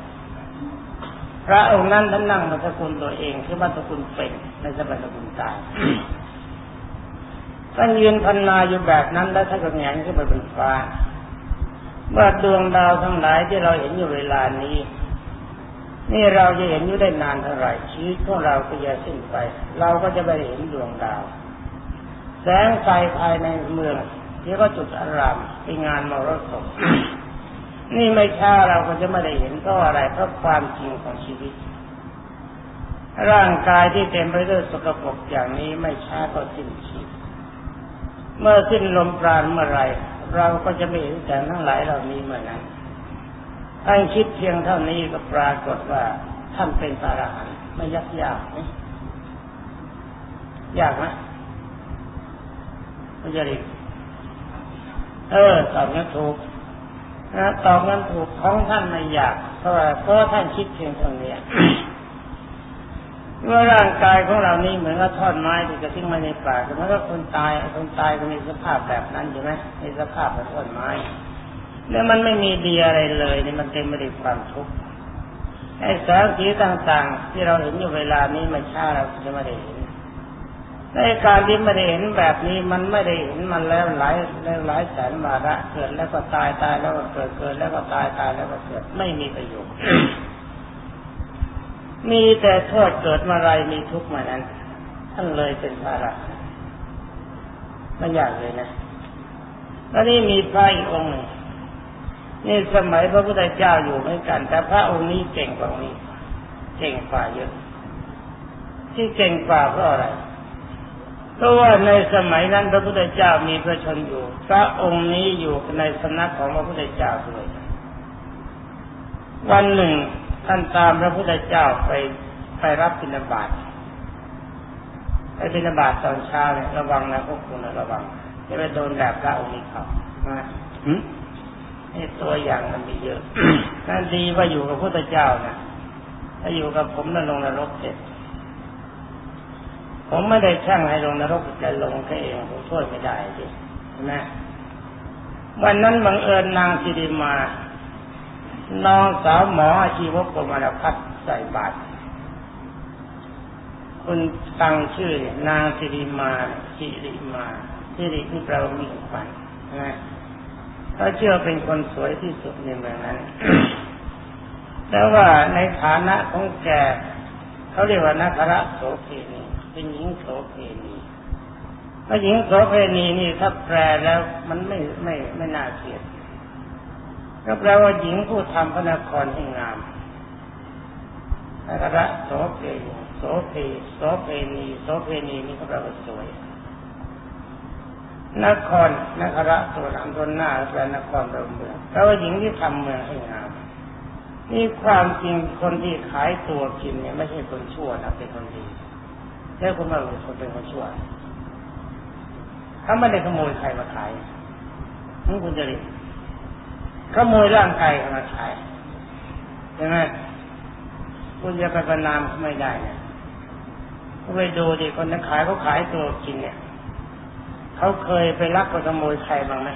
[SPEAKER 1] พระองค์นั้นท่านนั่งบังสกุลตัวเองคือบังสกุลเป็นในสบังสกุลตายท่านยืนพันนาอยู่แบบนั้นแล้วท่านก็แงนขึ้นไปบนฟ้าว่าดวงดาวทั้งหลายที่เราเห็นอยู่เวลานี้ นี่เราจะเห็นอยู่ได้นานเท่าไหร่ชีวิตของเราก็จะสิ้นไป เราก็จะไปเห็นดวงดาว แสงไฟภายในเมืองที่ก็จุดอารามเป็นงานมรดกนี่ไม่ช้าเราก็จะไม่ได้เห็นเพราะอะไรเพราะความจริงของชีวิต ร่างกายที่เต็มไปด้วยสกปรกอย่างนี้ไม่ช้าก็สิ้นชีพเมื่อสิ้นลมปราณเมื่อไรเราก็จะไม่เห็นแสงทั้งหลายเหล่านี้เมื่อนั้น ท่านคิดเพียงเท่านี้ก็ปรากฏว่า ท่านเป็นพระอรหันต์ไม่ยากยากไหมยากไหมไม่ยากเออตอบงั้นถูกนะตอบงั้นถูกของท่านไม่ยากเพราะว่าเพราะท่านคิดเพียงเท่านี้เมื่อร่างกายของเรานี้เหมือนกับท่อนไม้ที่จะทิ้งไว้ในป่าแต่เมื่อคนตายคนตายก็มีสภาพแบบนั้นใช่ไหมมีสภาพแบบท่อนไม้ แล้วมันไม่มีดีอะไรเลยนี่มันเต็มไปด้วยความทุกข์ไอ้แสงสีต่างๆ ที่เราเห็นอยู่เวลานี้มันช้าเราจะไม่ได้เห็นในการที่ไม่ได้เห็นแบบนี้มันไม่ได้เห็นมันแล้วหลายหลายแสนวาระเกิดแล้วก็ตายตายแล้วก็เกิดเกิดแล้วก็ตายตายแล้วก็เกิดไม่มีประโยชน์มีแต่โทษเกิดมาไรมีทุกข์มานั้นท่านเลยเป็นภาระไม่อยากเลยนะแล้วนี่มีพระอีกองหนึ่ง นี่สมัยพระพุทธเจ้าอยู่เหมือนกัน แต่พระองค์นี้เก่งกว่านี้ เก่งกว่าเยอะ ที่เก่งกว่าเพราะอะไรเพราะว่าในสมัยนั้นพระพุทธเจ้ามีพระชนอยู่ พระองค์นี้อยู่ในสำนักของพระพุทธเจ้าด้วยวันหนึ่งท่านตามพระพุทธเจ้าไปไปรับบิณฑบาตไปบิณฑบาตตอนเช้าเนี่ยระวังนะพวกคุณนะระวังจะไปโดนแบบพระองค์นี้เขานะ นี่ตัวอย่างมันมีเยอะนั่นดีว่าอยู่กับพระเจ้านะถ้าอยู่กับผมนั่นลงนรกเสร็จผมไม่ได้ช่างให้ลงนรกจะลงแค่เองผมช่วยไม่ได้สินะวันนั้นบังเอิญนางสิริมา น้องสาวหมออาชีวกรมารพัฒใส่บาตรคุณตั้งชื่อ นางสิริมาสิริมาสิริที่แปลว่ามีขวัญนะ เขาเชื่อเป็นคนสวยที่สุดในเมืองนั้นแล้วว่าในฐานะของแกเขาเรียกว่านักระโสเภณีเป็นหญิงโสเภณีถ้าหญิงโสเภณีนี่ถ้าแปลแล้วมันไม่ไม่ไม่น่าเกลียดก็แปลว่าหญิงผู้ทำพระนครให้งามนักระโสเภณีโสเภโสเภณีโสเภณีนี่ก็แปลว่าสวย นครนคระตัวหลังตัวหน้าแปลนครเราเมืองแปลว่าหญิงที่ทำเมืองให้งามนี่ความจริงคนที่ขายตัวกินเนี่ยไม่ใช่คนชั่วนะเป็นคนดีแล้วคนมาเป็นคนเป็นคนชั่วเขาไม่ได้ขโมยใครมาขายนั่นคุณจะรีขโมยร่างกายมาขายใช่ไหมคุณจะไปประนามเขาไม่ได้เนี่ยไปดูดิคนนั้นขายเขาขายตัวกินเนี่ย เขาเคยไปลักไปขโมยใครบ้างไหม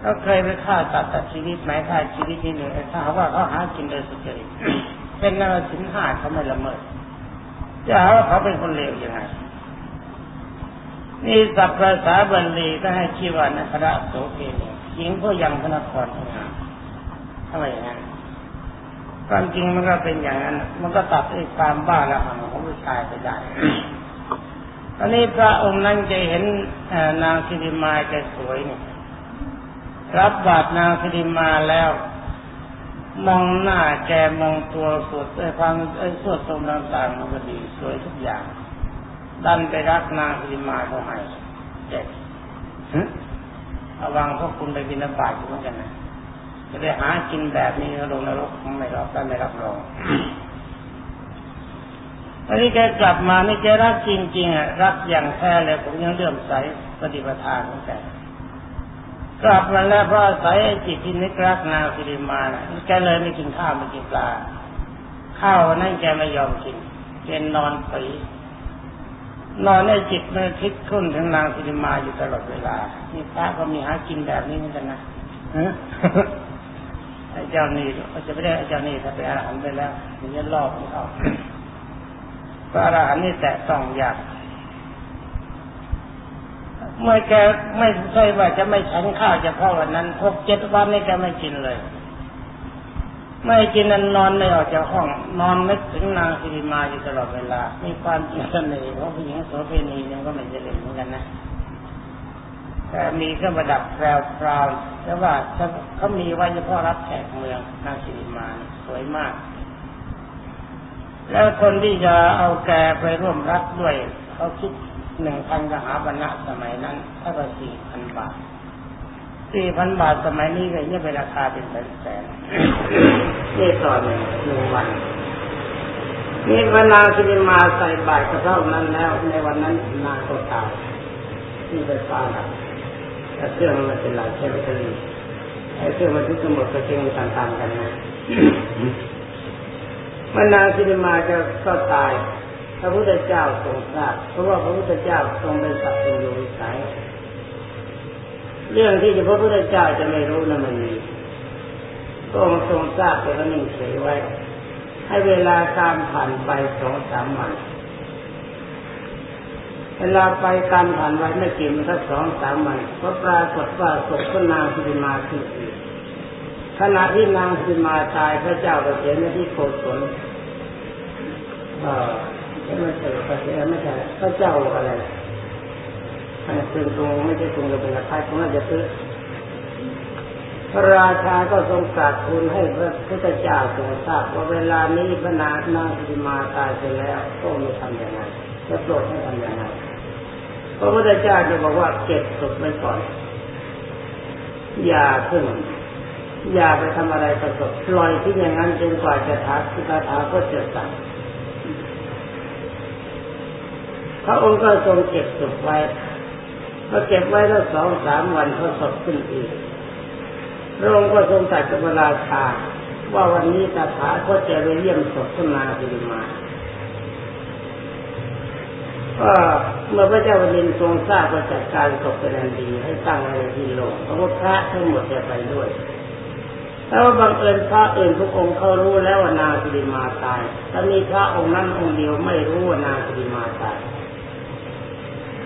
[SPEAKER 1] เขาเคยไปฆ่าตัดตัดชีวิตไหมฆ่าชีวิตที่หนึ่งถ้าว่าเขาหากินโดยสุจริตเป็นนรสินห้าเขาไม่ละเมิดจะหาว่าเขาเป็นคนเลวยังไงนี่สัพภาษาบาลีก็ให้ชื่อว่านักระโสเกณีหญิงผู้ยังพระนครทำงานทำไมอย่างนั้นความจริงมันก็เป็นอย่างนั้น มันก็ตัดไอ้ความบ้าละหังของผู้ชายไปได้ อันนี้พระองค์นั้นจะเห็นนางสิริมาแกสวยนี่รับบาดนางสิริมาแล้ว มองหน้าแกมองตัวสดไอ้ความไอ้สดทรงต่างๆมันก็ดีสวยทุกอย่าง ดันไปรักนางสิริมาเขาให้เจ็บระวังพวกคุณไปกินน้ำบาดอยู่เหมือนกันนะจะไปหากินแบบนี้ลงนรกไม่รับได้ไม่รับรอง อันนี้แกกลับมานี่แกรักจริงๆอะรักอย่างแท้เลยผมยังเลื่อมใสปฏิปทาของแกกลับมาแล้วเพราะอาศัยจิตที่นึกรักนางสิริมานะแกเลยไม่กินข้าวไม่กินปลาข้าวนั่นแกไม่ยอมกินแกนอนปีนอนในจิตมันคิดขึ้นถึงนางสิริมาอยู่ตลอดเวลานี่พระก็มีหากินแบบนี้เหมือนกันนะไอ้เจ้านี่จะไม่ได้ไอ้เจ้านี่ถ้าเป็นอาหารไปแล้วมันจะลอกไม่ออก พระอรหันต์นี่แตะต้องยากเมื่อแกไม่ใช่ว่าจะไม่ฉันข้าวเฉพาะวันนั้นหกเจ็ดวันนี่แกไม่กินเลย ไม่กินนั้นนอนไม่ออกจากห้อง นอนนึกถึงนางสิริมาอยู่ตลอดเวลา มีความจริงเสน่ห์ของผู้หญิงโสเภณียังก็ไม่จะเล่นเหมือนกันนะแต่มีเครื่องประดับแพรวๆแต่ว่าเขามีไว้เฉพาะรับแขกเมืองนางสิริมาสวยมาก แล้วคนที่จะเอาแกไปร่วมรักด้วยเขาคิดหนึ่งพันกหาบรรณะสมัยนั้นถ้าก็สี่พันบาทสี่พันบาทสมัยนี้เลยเนี่ยเป็นราคาเป็นแสนแสนนี่ต่อหนึ่งหนึ่งวันนี่พระนางสิริมาใส่บาตรก็เท่านั้นแล้ว ในวันนั้นนางก็ตายที่ไปฟ้าหลับแต่เครื่องมันเป็นหลายใช้ไปตลีไอ้เครื่องมันที่สมุดกระเชงต่างๆกันนะ มนาสิริมาจะก็ตาย พระพุทธเจ้าทรงทราบเพราะว่าพระพุทธเจ้าทรงเป็นสัตว์เป็นโยวิสัยเรื่องที่พระพุทธเจ้าจะไม่รู้นั้นมันมีก็ทรงทราบแต่ก็นิ่งเฉยไว้ ให้เวลาการผ่านไปสองสามวันเวลาไปการผ่านไปไม่กี่มันสักสองสามวันก็ปรากฏว่าศพพระนางสิริมาขึ้นอีก ขณะที่นางสิมาตายพระเจ้าก็เสียในที่โกศลเออไม่ใช่พระเจ้าไม่ใช่พระเจ้าอะไรอันเป็นตรงไม่ใช่ตรงจะเป็นราคาของน่าจะซื้อพระราชาก็ทรงกราบทูลให้พระพุทธเจ้าทรงทราบว่าเวลานี้พระนางนางสิมาตายไปแล้วก็ไม่ทำยังไงจะโปรดให้ทำยังไงพระพุทธเจ้าจะบอกว่าเก็บศพไว้ก่อน อย่าเพิ่ง อย่าไปทำอะไรประสบปล่อยที่อย่างนั้นจนกว่าจะถาคาถาก็จะสั่งพระองค์ก็ทรงเก็บศพไว้พอเก็บไว้ตั้งสองสามวันก็ศพขึ้นอีกพระองค์ก็ทรงตัดกับเวลาชาว่าวันนี้ตาถาก็จะไปเยี่ยมศพขึ้นมาสิริมาก็เมื่อพระเจ้าวินทรงทราบก็จัดการศพเป็นอันดีให้ตั้งไว้ที่โลงพระว่าพระทั้งหมดจะไปด้วย แล้วบังเอิญพระอื่นทุกองค์เขารู้แล้วว่านางสิริมาตายถ้ามีพระองค์นั้นองค์เดียวไม่รู้ว่านางสิริมาตาย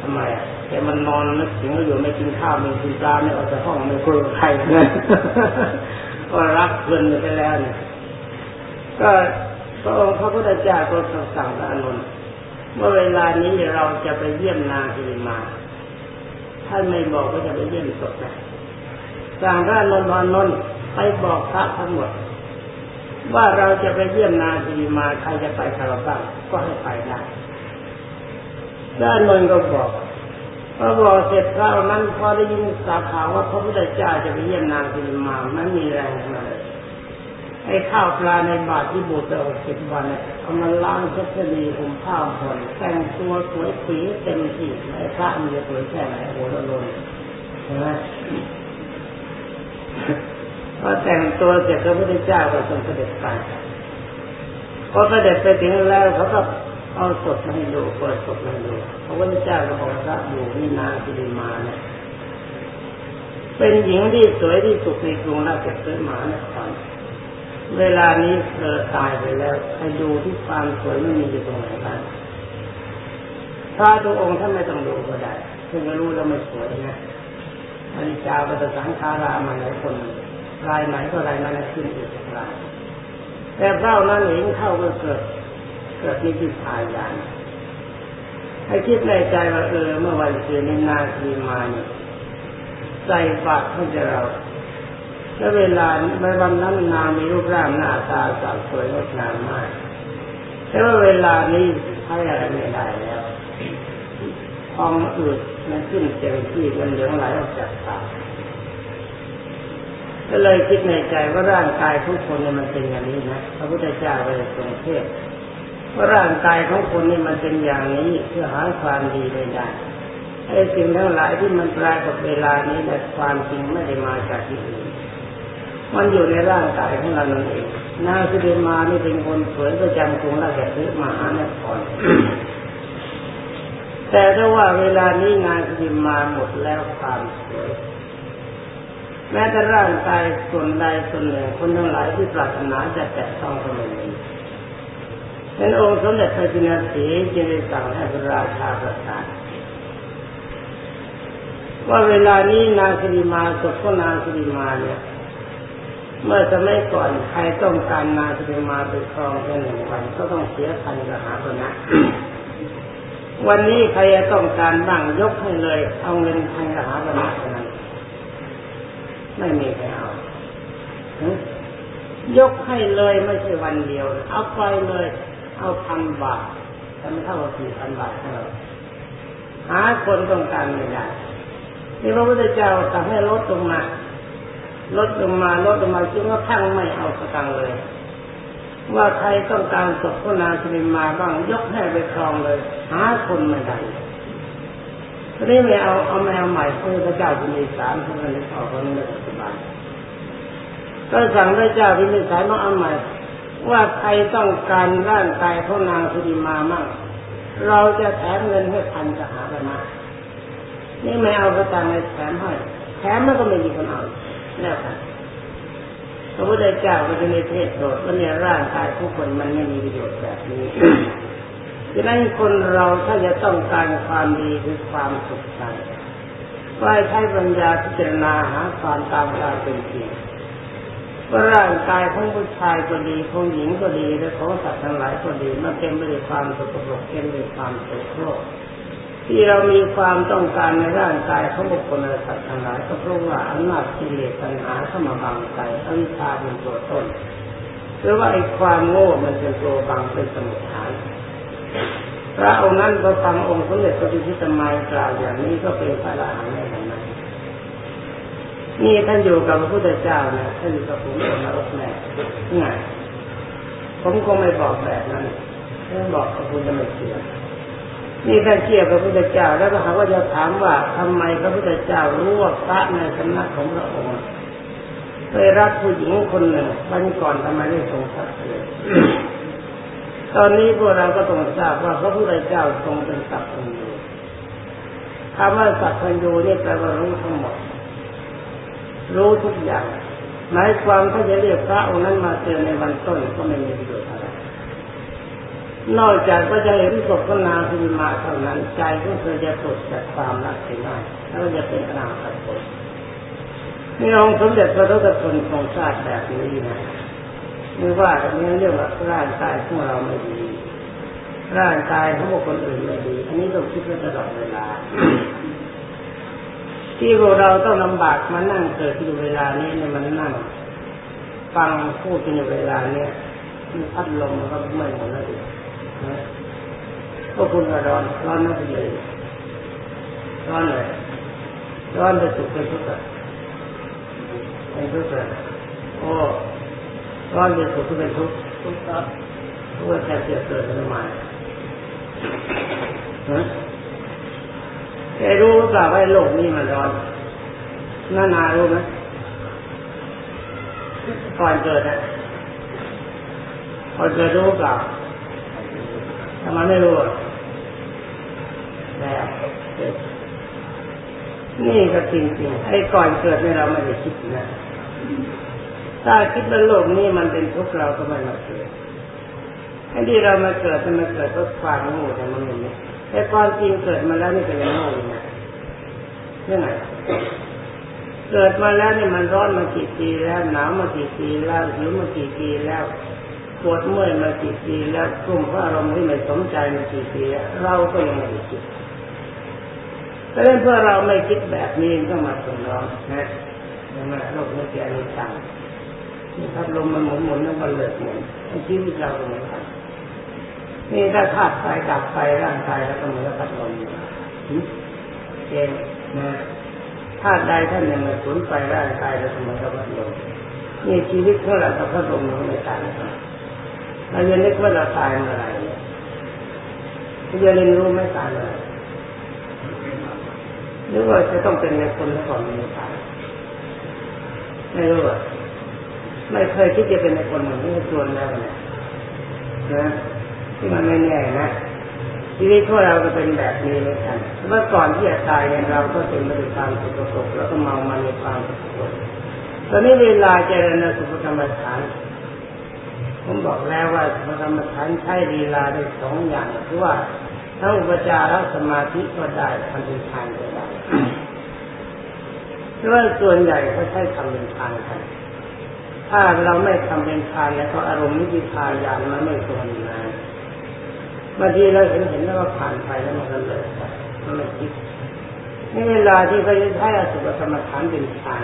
[SPEAKER 1] ทำไมอะแกมันนอนนึกถึงอยู่ไม่กินข้าวไม่กินปลาไม่ออกจากห้องไม่คุยกับใครเลยก็รักเพลินไปแล้วเนี่ย ก็พระองค์พระพุทธเจ้าก็สั่งพระอนุนเมื่อเวลานี้เราจะไปเยี่ยมนางสิริมาท่านไม่บอกว่าจะไปเยี่ยมศพนะสั่งพระอนุนพระนนท์ ไปบอกพระทั้งหมด ว่าเราจะไปเยี่ยมนางสิริมาใครจะไปคาราบ้างก็ให้ไปได้ด้านนนก็บอกพอบอกเสร็จพระนั้นพอได้ยินสาข่าวว่าพระพุทธเจ้าจะไปเยี่ยมนางสิริมามันมีแรงมาเลยไอ้ข้าวปลาในบาตรที่บูชาสิบวันเนี่ยเอามาล้างเช็ดดีผมผ้าผ่อนแต่งตัวสวยสีเต็มที่ไอ้พระมันจะสวยแค่ไหนโอ้โหละลนใช่ไหม พอแต่งตัวเสร็จพระพุทธเจ้าก็ทรงเสด็จไปพอเสด็จไปถึงแล้วเขาก็เอาศพมาให้ดูเปิดศพมาให้ดูพระพุทธเจ้าก็บอกพระอยู่นี่นางสิริมาเนี่ยเป็นหญิงที่สวยที่สุดในกรุงราชสีมานครเวลานี้เธอตายไปแล้วให้ดูที่ความสวยไม่มีอยู่ตรงไหนบ้างพระทุกองค์ท่านไม่ต้องดูก็ได้ถึงจะรู้แล้วไม่สวยนะอริจาปตสังขารามาหลายคน รายไหนก็รายนั้นขึ้นอีกรายแต่เท่านั้นเองเข้าก็เกิด เกิดนิพพานญาณให้คิดในใจว่าเออเมื่อวันเกิดในนาทีมาเนี่ยใส่บาตรให้เราแล้วเวลาในวันนั้นนามีรูปร่างหน้าตาสาวสวยงดงามมากแต่ว่าเวลานี้ให้อะไรไม่ได้แล้วพองอืดมันขึ้นเต็มที่มันเหลืองไหลออกจากปาก ก็เลยคิดในใจว่าร่างกายทุกคนเนี่ยมันเป็นอย่างนี้นะพระพุทธเจ้าไปทรงเทศว่าร่างกายของคนเนี่ยมันเป็นอย่างนี้เพื่อหาความดีไม่ได้ไอ้สิ่งทั้งหลายที่มันปรากฏเวลานี้แต่ความจริงไม่ได้มาจากที่อื่นมันอยู่ในร่างกายของเราเองนางสุเดมานี่เป็นคนสวยประจำกรุงราชสีมาหานครแต่ถ้าว่าเวลานี้นางสุเดมาหมดแล้วความสวย แม้แต่ร่างกายส่วนใดส่วนหนึ่งคนทั้งหลายที่ปรารถนาจะแตะต้องก็ไม่มีเป็นองค์สมเด็จพระจินสีจึงได้สั่งให้พระราชาประกาศว่าเวลานี้นางสิริมาศพของนางสิริมาเนี่ย เมื่อจะไม่ก่อนใครต้องการนาจะมาไปครองแค่หนึ่งวันก็ต้องเสียพันกหาพนนะวันนี้ใครต้องการบ้างยกให้เลย เอาเงินพันกหาพนนั้ ไม่มีใครเอายกให้เลยไม่ใช่วันเดียว เอาไปเลย เอาพันบาทแต่ไม่เท่ากับสี่พันบาทเท่าหาคนต้องการไม่ได้ที่พระพุทธเจ้าสั่งให้ลดลงมาลดลงมาลดลงมาจนกระทั่งไม่เอาสตังเลย ว่าใครต้องการศพพระนางสิริมาบ้างยกให้ไปครองเลย หาคนไม่ได้ทีนี้ไม่เอาเอาแมวใหม่พระเจ้าพิมิสารท่านเลยเอาคนนี้มาสบาย ก็สั่งพระเจ้าพิมิสารมาเอาใหม่ว่าใครต้องการร่างกายพระนางสิริมามั่งเราจะแถมเงินให้พันจะหาไปมานี่ไม่เอาประตังเลยแถมให้แถมมันก็ไม่มีคนเอาแล้วกันพระพุทธเจ้าก็จะในเทศโดดว่าเนี่ยร่างกายผู้คนมันไม่มีประโยชน์แบบนี้ดังนั้นคนเราถ้าจะต้องการความดีคือความสุขใจ ก็ให้ใช้ปัญญาพิจารณาหาความตามความเป็นจริงว่าร่างกายของผู้ชายก็ดีของหญิงก็ดีและของสัตว์ทั้งหลายก็ดีมันเต็มไปด้วยความสกปรกเต็มไปด้วยความโสโครกที่เรามีความต้องการในร่างกายของบุคคลและสัตว์ทั้งหลายก็เพราะว่าอำนาจกิเลสตัณหาเข้ามาบังใจอวิชชาเป็นตัวต้นหรือว่าไอ้ความโง่มันเป็นตัวบังเป็นสมุทฐาน พระองค์นั้นพอฟังองค์สมเด็จพระพิชิตมายกล่าวอย่างนี้ก็เป็นพระอรหันต์ในขณะนี่ท่านอยู่กับพระพุทธเจ้านะท่านอยู่กับผมคนนรกแน่ไงผมคงไม่บอกแบบนั้นถ้าบอกกับคุณจะไม่เชื่อนี่ท่านเชื่อพระพุทธเจ้า แล้วก็หาว่าจะถามว่าทำไมพระพุทธเจ้ารู้ว่าพระในสำนักของพระองค์เคยรักผู้หญิงคนหนึ่งวันก่อนทำไมไม่ทรงทราบเลย ตอนนี้พวกเราก็ต้องทราบว่าพระพุทธเจ้าทรงเป็นสัพพัญญูคำว่าสัพพัญญูนี่แปลว่ารู้ทั้งหมด รู้ทุกอย่างหมายความถ้าจะเรียกพระองค์นั้นมาเตือนในวันต้นก็ไม่มีประโยชน์อะไรนอกจากว่าจะเห็นศพพระนางพิมมาเท่านั้นใจก็เธอจะตดจากความรักไปได้แล้วจะเป็นอนาคตผลนี่องค์สมเด็จพระพุทธพลทรงทราบแบบนี้นะ ไม่ว่าอันนี้เรื่องว่าร่างกายของเราไม่ดี ร่างกายของบุคคลอื่นไม่ดี อันนี้ต้องคิดไว้ตลอดเวลา ที่พวกเราต้องลำบากมานั่งเกิดอยู่เวลานี้เนี่ยมันนั่งฟังพูดในเวลาเนี้ยมีพัดลมก็ไม่หมดแล้วก็คุณก็ร้อนร้อนนั่นเลยร้อนเลยร้อนเลยสุดเป็นทุกข์เป็นทุกข์โอ้ ร้อนเลยสุดเป็นทุกข์ทุกข์ครับทุกข์แค่เกิดเกิดขึ้นมาแกรู้หรือเปล่าว่าโลกนี้มันร้อนน่านารู้ไหมก่อนเกิดนะก่อนเกิดรู้เปล่าทำไมไม่รู้แล้วนี่ก็จริงๆไอ้ก่อนเกิดเนี่ยเราไม่ได้คิดนะ ถ้าคิดว่าโลกนี้มันเป็นทุกข์เราก็ไม่มาเกิดไอ้ที่เรามาเกิดมันมาเกิดเพราะความโง่แต่มันไม่แต่ความจริงเกิดมาแล้วนี่ก็ยังโง่อยู่นะยังไงเกิดมาแล้วนี่มันร้อนมากี่ปีแล้วหนาวมากี่ปีแล้วหิวมากี่ปีแล้วปวดเมื่อยมากี่ปีแล้วกลุ่มพระอารมณ์ที่ไม่สมใจมากี่ปีเราก็ยังไม่คิดแต่เพื่อเราไม่คิดแบบนี้ก็มาสนร้อนนะยังไงโลกนี้แก่ในตัง นี่พัดลมมันหมุนหมุนแล้วมันเลิกหมุนชีวิตเราเหมือนกันนี่ถ้าธาตุไฟดับไฟร่างกายแล้วก็เหมือนพัดลมเองนะธาตุใดท่านหนึ่งมาสูญไปร่างกายแล้วก็เหมือนพัดลมนี่ชีวิตเท่าไหร่กับพัดลมมันไม่ต่างกันเราจะนึกว่าเราตายเมื่อไรเราจะเรียนรู้ไม่ตายเลยหรือว่าจะต้องเป็นในคนก่อนมีตายไม่รู้อะ ไม่เคยคิดจะเป็นในคนเหมือนที่ชวนแล้วเนี่ยนะที่มันไม่แน่นะชีวิตของเราก็เป็นแบบนี้เหมือนกันเมื่อก่อนที่จะตายเนี่ยเราก็เป็นมาด้วยความสุขสุขแล้วก็เมามาในความสุขสุขตอนนี้เวลาเจริญสุขกรรมฐานผมบอกแล้วว่าสุขกรรมฐานใช้ลีลาได้สองอย่างคือว่าทั้งอุปจารสมาธิก็ได้ทำเป็นทานก็ได้เพราะว่าส่วนใหญ่เขาใช้ทำเป็นทานกัน ถ้าเราไม่ทำเป็นทานแล้วก็อารมณ์นิพพายานมันไม่ทรงนะบางทีเราเห็นเห็นแล้วก็ผ่านไปแล้วมันก็เลยมันไม่คิดในเวลาที่เขาจะใช้อสุภกรรมฐานเป็นทาน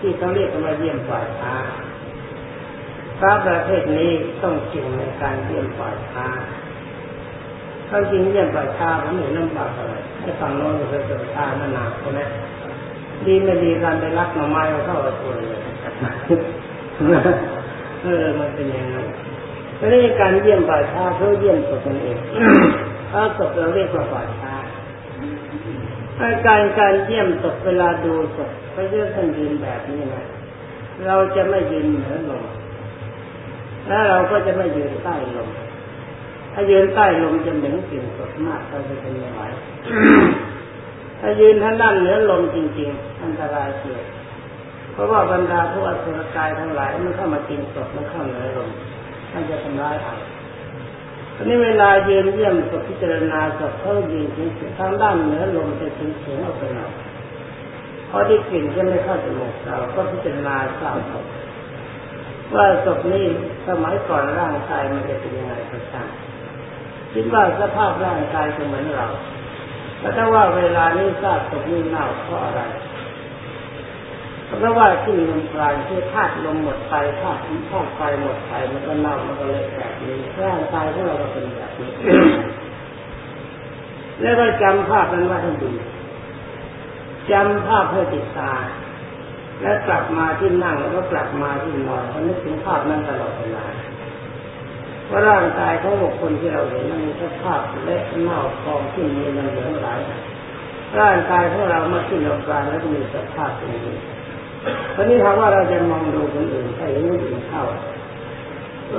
[SPEAKER 1] ที่เขาเรียกว่าเยี่ยมป่าช้าพระประเภทนี้ต้องจริงในการเยี่ยมป่าช้าเขาจริงเยี่ยมป่าช้าผมเห็นลำบากอะไรให้ฟังโน้นเลยเกิดชามันหนักใช่ไหมดีไม่ดีการไปรักหน่อไม้เขาเข้าตัวเลย เออมันเป็นยังไงก็ได้การเยี่ยมป่าช้าเพื่อเยี่ยมตัวตนเองถ้าศพเราเรียกว่าป่าช้าการการเยี่ยมศพเวลาดูศพก็เยอะท่านยืนแบบนี้นะเราจะไม่ยืนเหนือลมแล้วเราก็จะไม่ยืนใต้ลมถ้ายืนใต้ลมจะเหม็นกลิ่นศพมากเราจะเป็นไม่ไหวถ้ายืนท่านด้านเหนือลมจริง ๆ อันตรายเกิดเพ ราะว่าบรรดาพวกอสุรกายทั้งหลายมันเข้ามากินศพมันเข้าเหนือลมมันจะทำร้ายเอาทีนี้เวลาเยืนเยี่ยมศพพิจารณาศพเขายืนถึงทางด้านเหนือลมจะถึงสูงออกไปหน่อยพอได้กลิ่นจะไม่เข้าจมูกเราก็พิจารณาทราบว่าศพนี้สมัยก่อนร่างกายมันจะเป็นยังไงก็ช่างคิดว่าสภาพร่างกายจะเหมือนเราแต่ถ้าว่าเวลานี้ทราบศพนี้เน่าเพราะอะไร เพราะว่าที่ลมปราณที่ธาตุลมหมดไปธาตุธาตุไฟหมดไปมันก็เน่ามันก็เลยแบบนี้ร่างกายของเราก็เป็นแบบนี้แล้วก็จำภาพนั้นว่าให้ดีจำภาพให้ติดตา แล้วกลับมาที่นั่งแล้วก็กลับมาที่นอนก็นึกถึงภาพนั้นตลอดเวลาว่าร่างกายของบุคคลที่เราเห็นมันมีสภาพเละเน่าฟองที่มีมันเหลืองหลายร่างกายของเราเมื่อขึ้นลงกลางแล้วก็มีสภาพเป็นอย่างนี้ ตอนนี้ถามว่าเราจะมองดูคนอื่นใครเห็นคนอื่นเข้า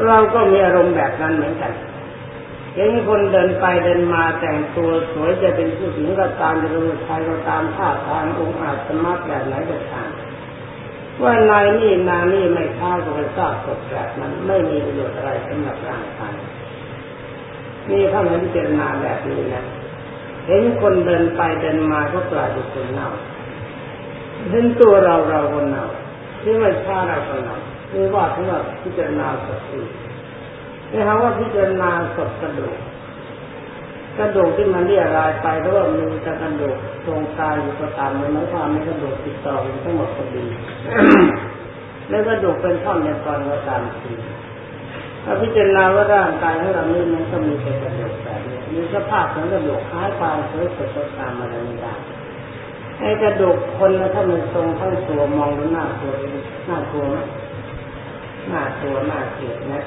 [SPEAKER 1] เราก็มีอารมณ์แบบนั้นเหมือนกันเห็นคนเดินไปเดินมาแต่งตัวสวยจะเป็นผู้หญิงก็ตามจะเป็นชายก็ตามท่าทางองค์อาจสมาร์แบบไหนก็ตามว่านายนี่นางนี่ไม่ท้าก็ไปทราบกฎแบบนั้นไม่มีประโยชน์อะไรสำหรับร่างกายนี่ท่านให้พิจารณาแบบนี้นะเห็นคนเดินไปเดินมาก็กลายเป็นคนเน่า เห็นตัวเราเราคนเน่าที่ไม่ช้าเราคนเน่าคือว่าที่ว่าพิจารณาสดอีกนี่คำว่าพิจารณาสดกระดูกกระดูกที่มันเรียรายไปเพราะว่ามีกระดูกตรงกายอยู่ก็ตามมันหมายความมีกระดูกติดต่ออยู่ทั้งหมดพอดีแล้วกระดูกเป็นท่อนเป็นตอนก็ตามทีถ้าพิจารณาว่าร่างกายของเรานี่มันก็มีเป็นกระดูกแบบนี้มีสภาพของกระดูกคล้ายความสวยสดตามอะไรไม่ได้ ไอ้กระดูกคนนะถ้ามันทรงทั้งตัวมองดูหน้าตัวหน้าตัวไหมหน้าตัวหน้าเกลียดนะ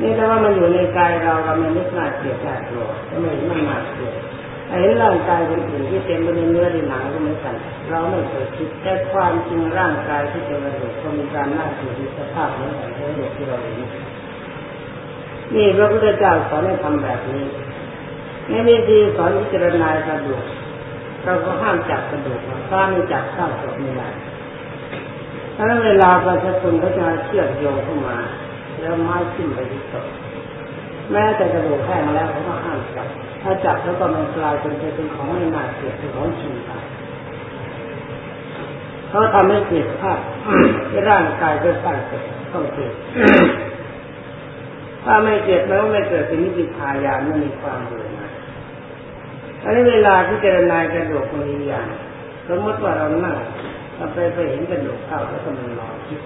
[SPEAKER 1] นี่ถ้าว่ามันอยู่ในกายเราเราไม่นึกน่าเกลียดน่ากลัวก็ไม่ไม่น่าเกลียดไอ้ร่างกายคนอื่นที่เต็มไปด้วยเนื้อในหนังก็เหมือนกัน เราไม่เคยคิดแต่ความจริงร่างกายที่เป็นกระดูกก็มีการหน่าเกลียดมีสภาพเหมือนกันกระดูกที่เราเห็นนี่พระพุทธเจ้าสอนให้ทำแบบนี้ในวิธีสอนพิจารณากระดูก เราก็ห้ามจับกระดูกถ้าไม่จับข้าวศพไม่ได้ถ้าเวลาประชาชนเขาจะเชื่อมโยงเข้ามา แล้วไม้ขึ้นไปที่ศพแม้แต่กระดูกแห้งแล้วเขาก็ห้ามจับ ถ้าจับแล้วก็มันกลายเป็นเป็นของไม่น่าเกลียดเป็นของชินตาเขาทำให้เกิดภาพร่างกายก็ตั้งเกิดต้องเกิดถ้าไม่เกิดแล้วไม่เกิดเป็นนิพพานญาไม่มีความเบื่อหน่าย อันนี้เวลาที่เจรนากระดูกมีอย่างสมมติว่าเรานั่งเราไปไปเห็นกระดูกเข้าแล้วก็มันนอนคิด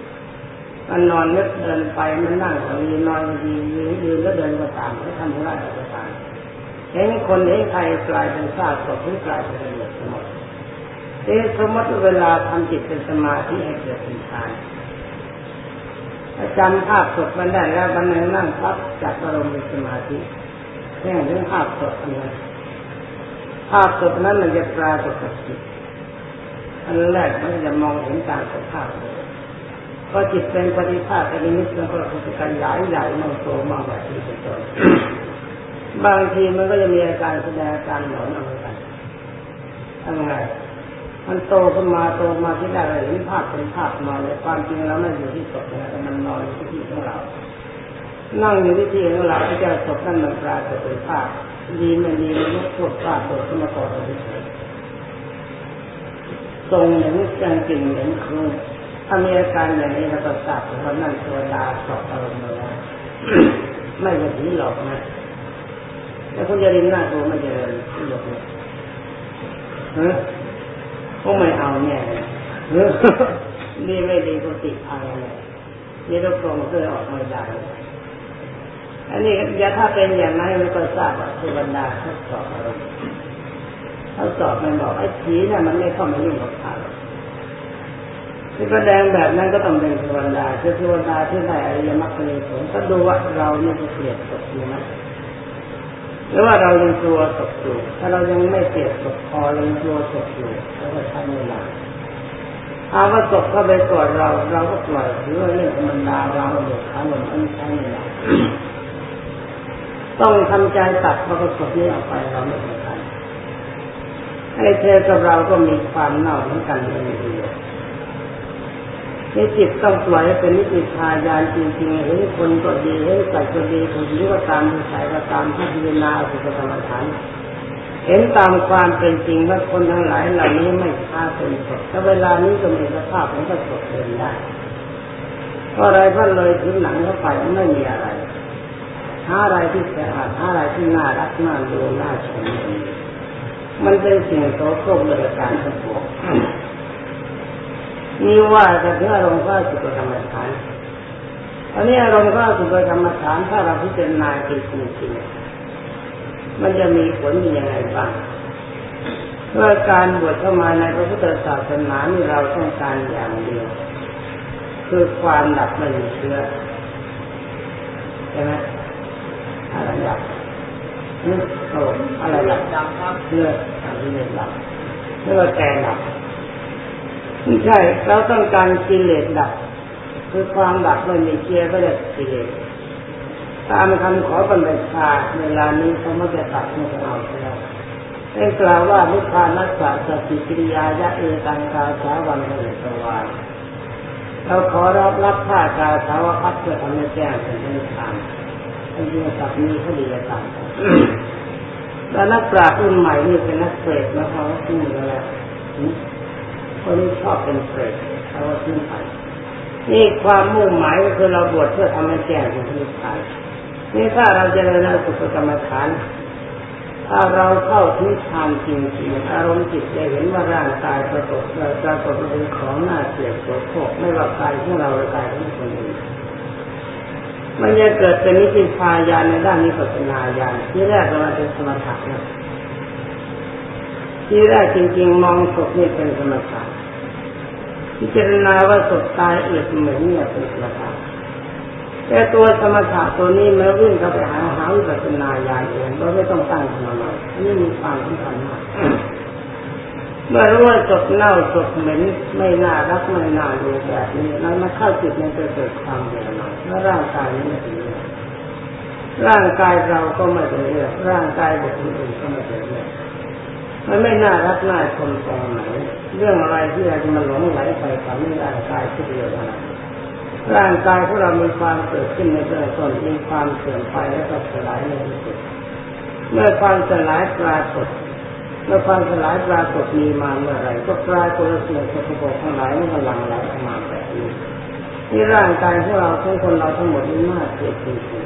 [SPEAKER 1] มันนอนนึกเดินไปมันนั่งก็มีนอนดียืนแล้วเดินก็ตามแล้วทำอะไรก็ตามเห็นคนเห็นใครกลายเป็นซากศพหรือกลายเป็นกระดูกสมมติเอ๊สมมติเวลาทำจิตเป็นสมาธิให้เกิดเป็นฌานจำภาพสดมันได้แล้วมันนั่งปั๊บจับอารมณ์เป็นสมาธิแค่ถึงภาพสดนั้น ภาพสดนั้นมันจะปรากฏกับจิตอันแรกมันจะมองเห็นตามสภาพเลยพอจิตเป็นปฏิภาคเป็นนิสมันก็จะขยายใหญ่มองโตมากแบบที่เป็นต้นบางทีมันก็จะมีอาการแสดงอาการหลอนอะไรกันทำไงมันโตขึ้นมาโตมาที่ได้เห็นภาพเป็นภาพนอนเลยความจริงแล้วไม่อยู่ที่ศพนะแต่มันนอนที่ที่ของเรา นั่งอยู่ที่ที่ของเราที่จ้าศพนั่นมันปรากฏเป็นภาพ ดีไม่ดีมันยกพวกภาพตัวขึ้นมาก่อนเลยทรงเหมือนกางกิ่งเหมือนครูถ้ามีอาการอย่างนี้เราก็ทราบว่านั่นตัวดาสอบอารมณ์แล้วไม่จะผีหลอกนะแล้วคุณจะริมหน้าตัวไม่เจริญที่หลอกเนี่ยฮะก็ไม่เอาแน่นี่ไม่ดีก็ติดพังเลยนี่เราคงเคยออกไม่ได้ อันนี้อย่าถ้าเป็นอย่างนั้นมันก็ทราบว่าคือบรรดาทดสอบอารมณ์ทดสอบมันบอกไอ้ผีน่ะมันไม่เข้ามายุ่งกับข้าที่แสดงแบบนั้นก็ต้องเป็นเทวดาคือเทวดาที่ได้อริยมรรคเลยผลก็ดูว่าเราเนี่ยจะเกลียดตกอยู่ไหมหรือว่าเรายังกลัวตกอยู่ ถ้าเรายังไม่เกลียดตกพอเรายังกลัวตกอยู่แล้วก็ทำเวลาเอาว่าตกเข้าไปก่อนเรา เราก็ปล่อยหรือว่าเรื่องธรรมดาเราเดือดร้อนมันไม่ใช่เวลา ต้องทำใจตัดพระประสบนี้ออกไปเราไม่สำคัญไอ้เธอกับเราก็มีความเน่าเหมือนกันเลยทีเดียวนี่จิตต้องปล่อยเป็นนิพพานญาณจริงๆเห็นคนก็ดีเห็นสัตว์ก็ดีผู้หญิงก็ตามผู้ชายก็ตามที่พิจารณาสุขธรรมฐานเห็นตามความเป็นจริงว่าคนทั้งหลายเหล่านี้ไม่ฆ่าเป็นศพถ้าเวลานี้ก็มีสภาพของกระสบเดินได้เพราะอะไรเพราะเลยถึงหนังเข้าไปไม่มีอะไร หาอะไรที่สะอาดหาอะไรที่น่ารักน่าดูน่าชมมันเป็นสิ่งโสโครกเลยการทั้งปวงนี่ว่าจะถึงอารมณ์ข้าสุขธรรมฐานอันนี้อารมณ์ข้าสุขธรรมฐานถ้าเราพิจารณาจริงจริงมันจะมีผลยังไงบ้างเพื่อการบวชเข้ามาในพระพุทธศาสนานี่เราต้องการอย่างเดียว คือความหลับไม่มีเชื้อใช่ไหม อะไรดับนี่โอ้อะไรดับเลือดอะไรเลือดดับเลือดแกดับไม่ใช่เราต้องการกิเลสดับ คือความดับไม่มีเชื้อก็จะกิเลสตามคำขอบรรดาชาเวลานี้เขาไม่จะตัดไม่เอาแล้วเป็นกล่าวว่านิพพานัสสะสติกิริยายะเอตังกาสาวันเหิตวาเราขอรับรับผ้ากาสาวพัดเพื่อทำให้แจ้งเป็นนิพพาน ไอ้เรื่องกับนี้เขาดีต่างแล้วนักปราชญ์รุ่นใหม่นี่เป็นนักเปรตนะเขาขึ้นแล้วคนชอบเป็นเปรตเขาขึ้นไปนี่ความมุ่งหมายก็คือเราบวชเพื่อทำให้แจ้งเป็นนิพพานนี่ถ้าเราจะเรียนสุขกรรมฐาน ถ้าเราเข้าถึงฌานจริงๆอารมณ์จิตจะเห็นว่าร่างกายประกอบปรากฏเป็นของหน้าเกลียดโสโครกไม่ว่ากายของเราหรือกายของคนอื่น มันจะเกิดเป็นนิพพานญาณในด้านนี้ปัจนาญาณที่แรกเราเป็นสมถะนะที่แรกจริง ๆ มองศพนี่เป็นสมถะพิจารณาว่าศพตายเอือดเหมือนเนี่ยเป็นสมถะแต่ตัวสมถะตัวนี้มันวิ่งเข้าไปหาหาวิปัสสนาญาณเองเราไม่ต้องตั้งทำอะไรนี่มีความสำคัญมาก เมื่อรู้ว่าศพเน่าศพเหม็นไม่น่ารักไม่น่าดูแบบนี้แล้วมาเข้าจิตมันจะเกิดความเบื่อหน่ายแล้วร่างกายนี้ไม่เป็นเรื่องร่างกายเราก็ไม่เป็นเรื่องร่างกายบุคคลอื่นก็ไม่เป็นเรื่องมันไม่น่ารักน่าชมตรงไหนเรื่องอะไรที่เราจะมาหลงไหลไปกับร่างกายที่เดียวกันร่างกายของเรามีความเกิดขึ้นในเบื้องต้นมีความเสื่อมไปแล้วก็สลายในที่สุดเมื่อความสลายปรากฏ เมื่อความสลายปรากฏมีมาเมื่อไรก็ปรากฏสิ่งสกปรกทั้งหลายมันกำลังไหลออกมาแบบนี้ที่ร่างกายของเราทุกคนเราทั้งหมดนี้น่าเกลียดจริง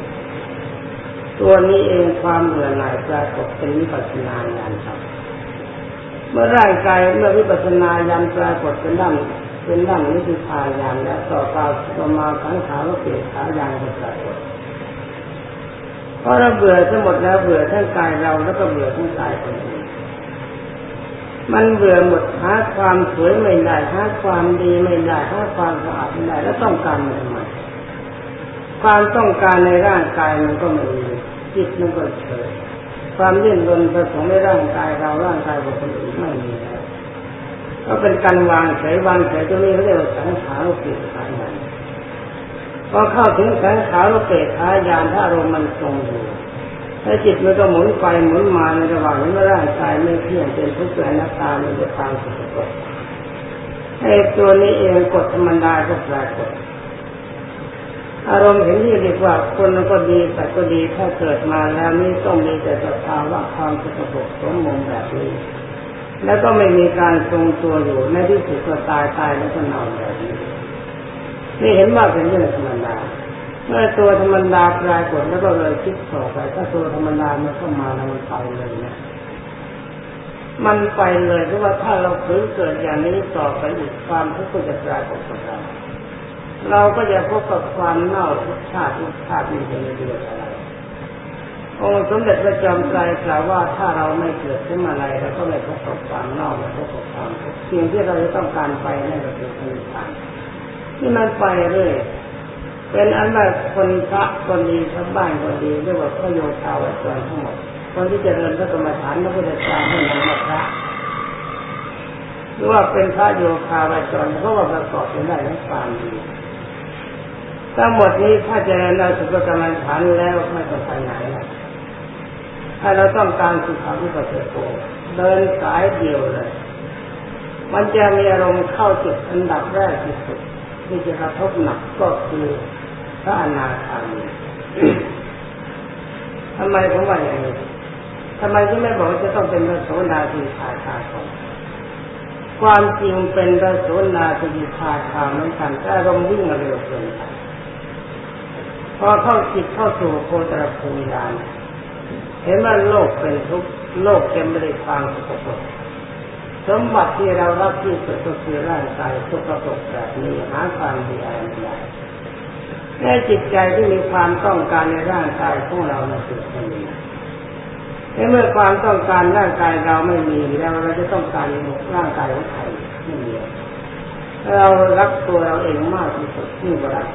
[SPEAKER 1] ๆตัวนี้เองความเบื่อหน่ายปรากฏเป็นวิปัสสนาญาณครับ เมื่อร่างกายเมื่อวิปัสสนาญาณปรากฏเป็นด้านเป็นด้านนิพพานญาณและต่อไปประมาสังขารเปลี่ยนขาญาณก็ปรากฏเพราะเราเบื่อทั้งหมดแล้วเบื่อทั้งกายเราแล้วก็เบื่อทั้งกายคนอื่น มันเบื่อหมดหาความสวยไม่ได้หาความดีไม่ได้หาความสะอาดไม่ได้แล้วต้องการมันทำไมความต้องการในร่างกายมันก็ไม่มีจิตมันก็เฉยความเล่นรนประสงค์ในร่างกายเราร่างกายของคนอื่นไม่มีแล้วก็เป็นการวางเฉยวางเฉยตรงนี้เขาเรียกว่าสังขารเปลี่ยนขายานพอเข้าถึงสังขารเปลี่ยนขายานถ้าอารมณ์มันทรงอยู่ ถ้าจิตมันก็หมุนไปหมุนมาในระหว่างนี้เมื่อร่างกายไม่เที่ยงเป็นทุกข์เป็นนักตามันจะตามสุขภาพไอ้ตัวนี้เองกฎธรรมดาก็ปรากฏอารมณ์เห็นที่เรียกว่าคนก็ดีแต่ก็ดีถ้าเกิดมาแล้วนี่ต้องมีแต่สภาวะความสกปรกสมมงแบบนี้ แล้วก็ไม่มีการทรงตัวอยู่ในที่สุดก็ตายตายแล้วก็นอนแบบนี้นี่เห็นว่าเป็นเรื่องธรรมดา เมื่อตัวธรรมดาปรากฏแล้วก็เลยคิดต่อไปถ้าตัวธรรมดามันเข้ามาแล้วมันไปเลยนะมันไปเลยเพราะว่าถ้าเราฝืนเกิดอย่างนี้ต่อไปอีกความทุกข์ก็จะปรากฏกับเราเราก็จะพบกับความเน่าทุกชาติทุกชาติมีเป็นเดือนอะไรองค์สมเด็จพระจอมไตรกล่าวว่าถ้าเราไม่เกิดขึ้นมาอะไรเราก็ไม่พบกับความเน่าไม่พบกับความทุกข์สิ่งที่เราจะต้องการไปนั่นก็คือนิพพานที่มันไปเรื่อย เป็นอันว่าคนพระคนดีชาวบ้านคนดีเรียกว่าพระโยคาวจรทั้งหมดคนที่จเจริญพระกรรมฐานพระพุทธเจ้าให้นำมาพระหรือว่าเป็นพระโยคาวจรเพราะว่าประกอบเป็นได้ทั้งความดีทั้งหมดนี้ถ้าเจริญเราสุภกรรมฐานแล้วไม่ต้องไปไหนละถ้าเราต้องการสุขาวิปัสสโกเดินสายเดียวเลย มันจะมีอารมณ์เข้าจุดอันดับแรกที่สุดที่จะกระทบหนักก็คือ ระอนาคามีทำไมผมว่าอย่างนี้ทำไมที่ไม่บอกจะต้องเป็นพระโสดาสีคาคาก่อนความจริงเป็นพระโสดาสีคาคาเหมือนกันแต่เราวิ่งเร็วเกินไปพอเข้าจิตเข้าสู่โคตรภูมิญาณเห็นว่าโลกเป็นทุกโลกเต็มไปด้วยความสกปรกสมบัติที่เรารับที่สุดก็คือร่างกายสกปรกแบบนี้หาความดีอะไรไม่ได้ แค่จิตใจที่มีความต้องการในร่างกายของเราในสุดไม่มีเมื่อความต้องการร่างกายเราไม่มีแล้วเราจะต้องการร่างกายของใครไม่มีเรารักตัวเราเองมากที่สุดที่กว่ารัก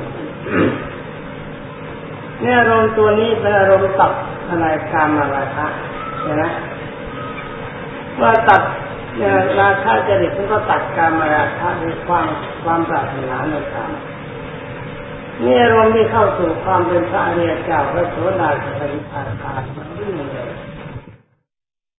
[SPEAKER 1] เนี่ยอารมณ์ตัวนี้เป็นอารมณ์ตัดอะไรกามมาราคะเห็นไหมว่าตัดเนี่ยราคะจริตมันก็ตัดการมาราคะในความความปรารถนาในกาม นี่อารมณ์ที่เข้าสู่ความเป็นพระอริยเจ้าพระโสดาสกิทาคามันวิ่งเลย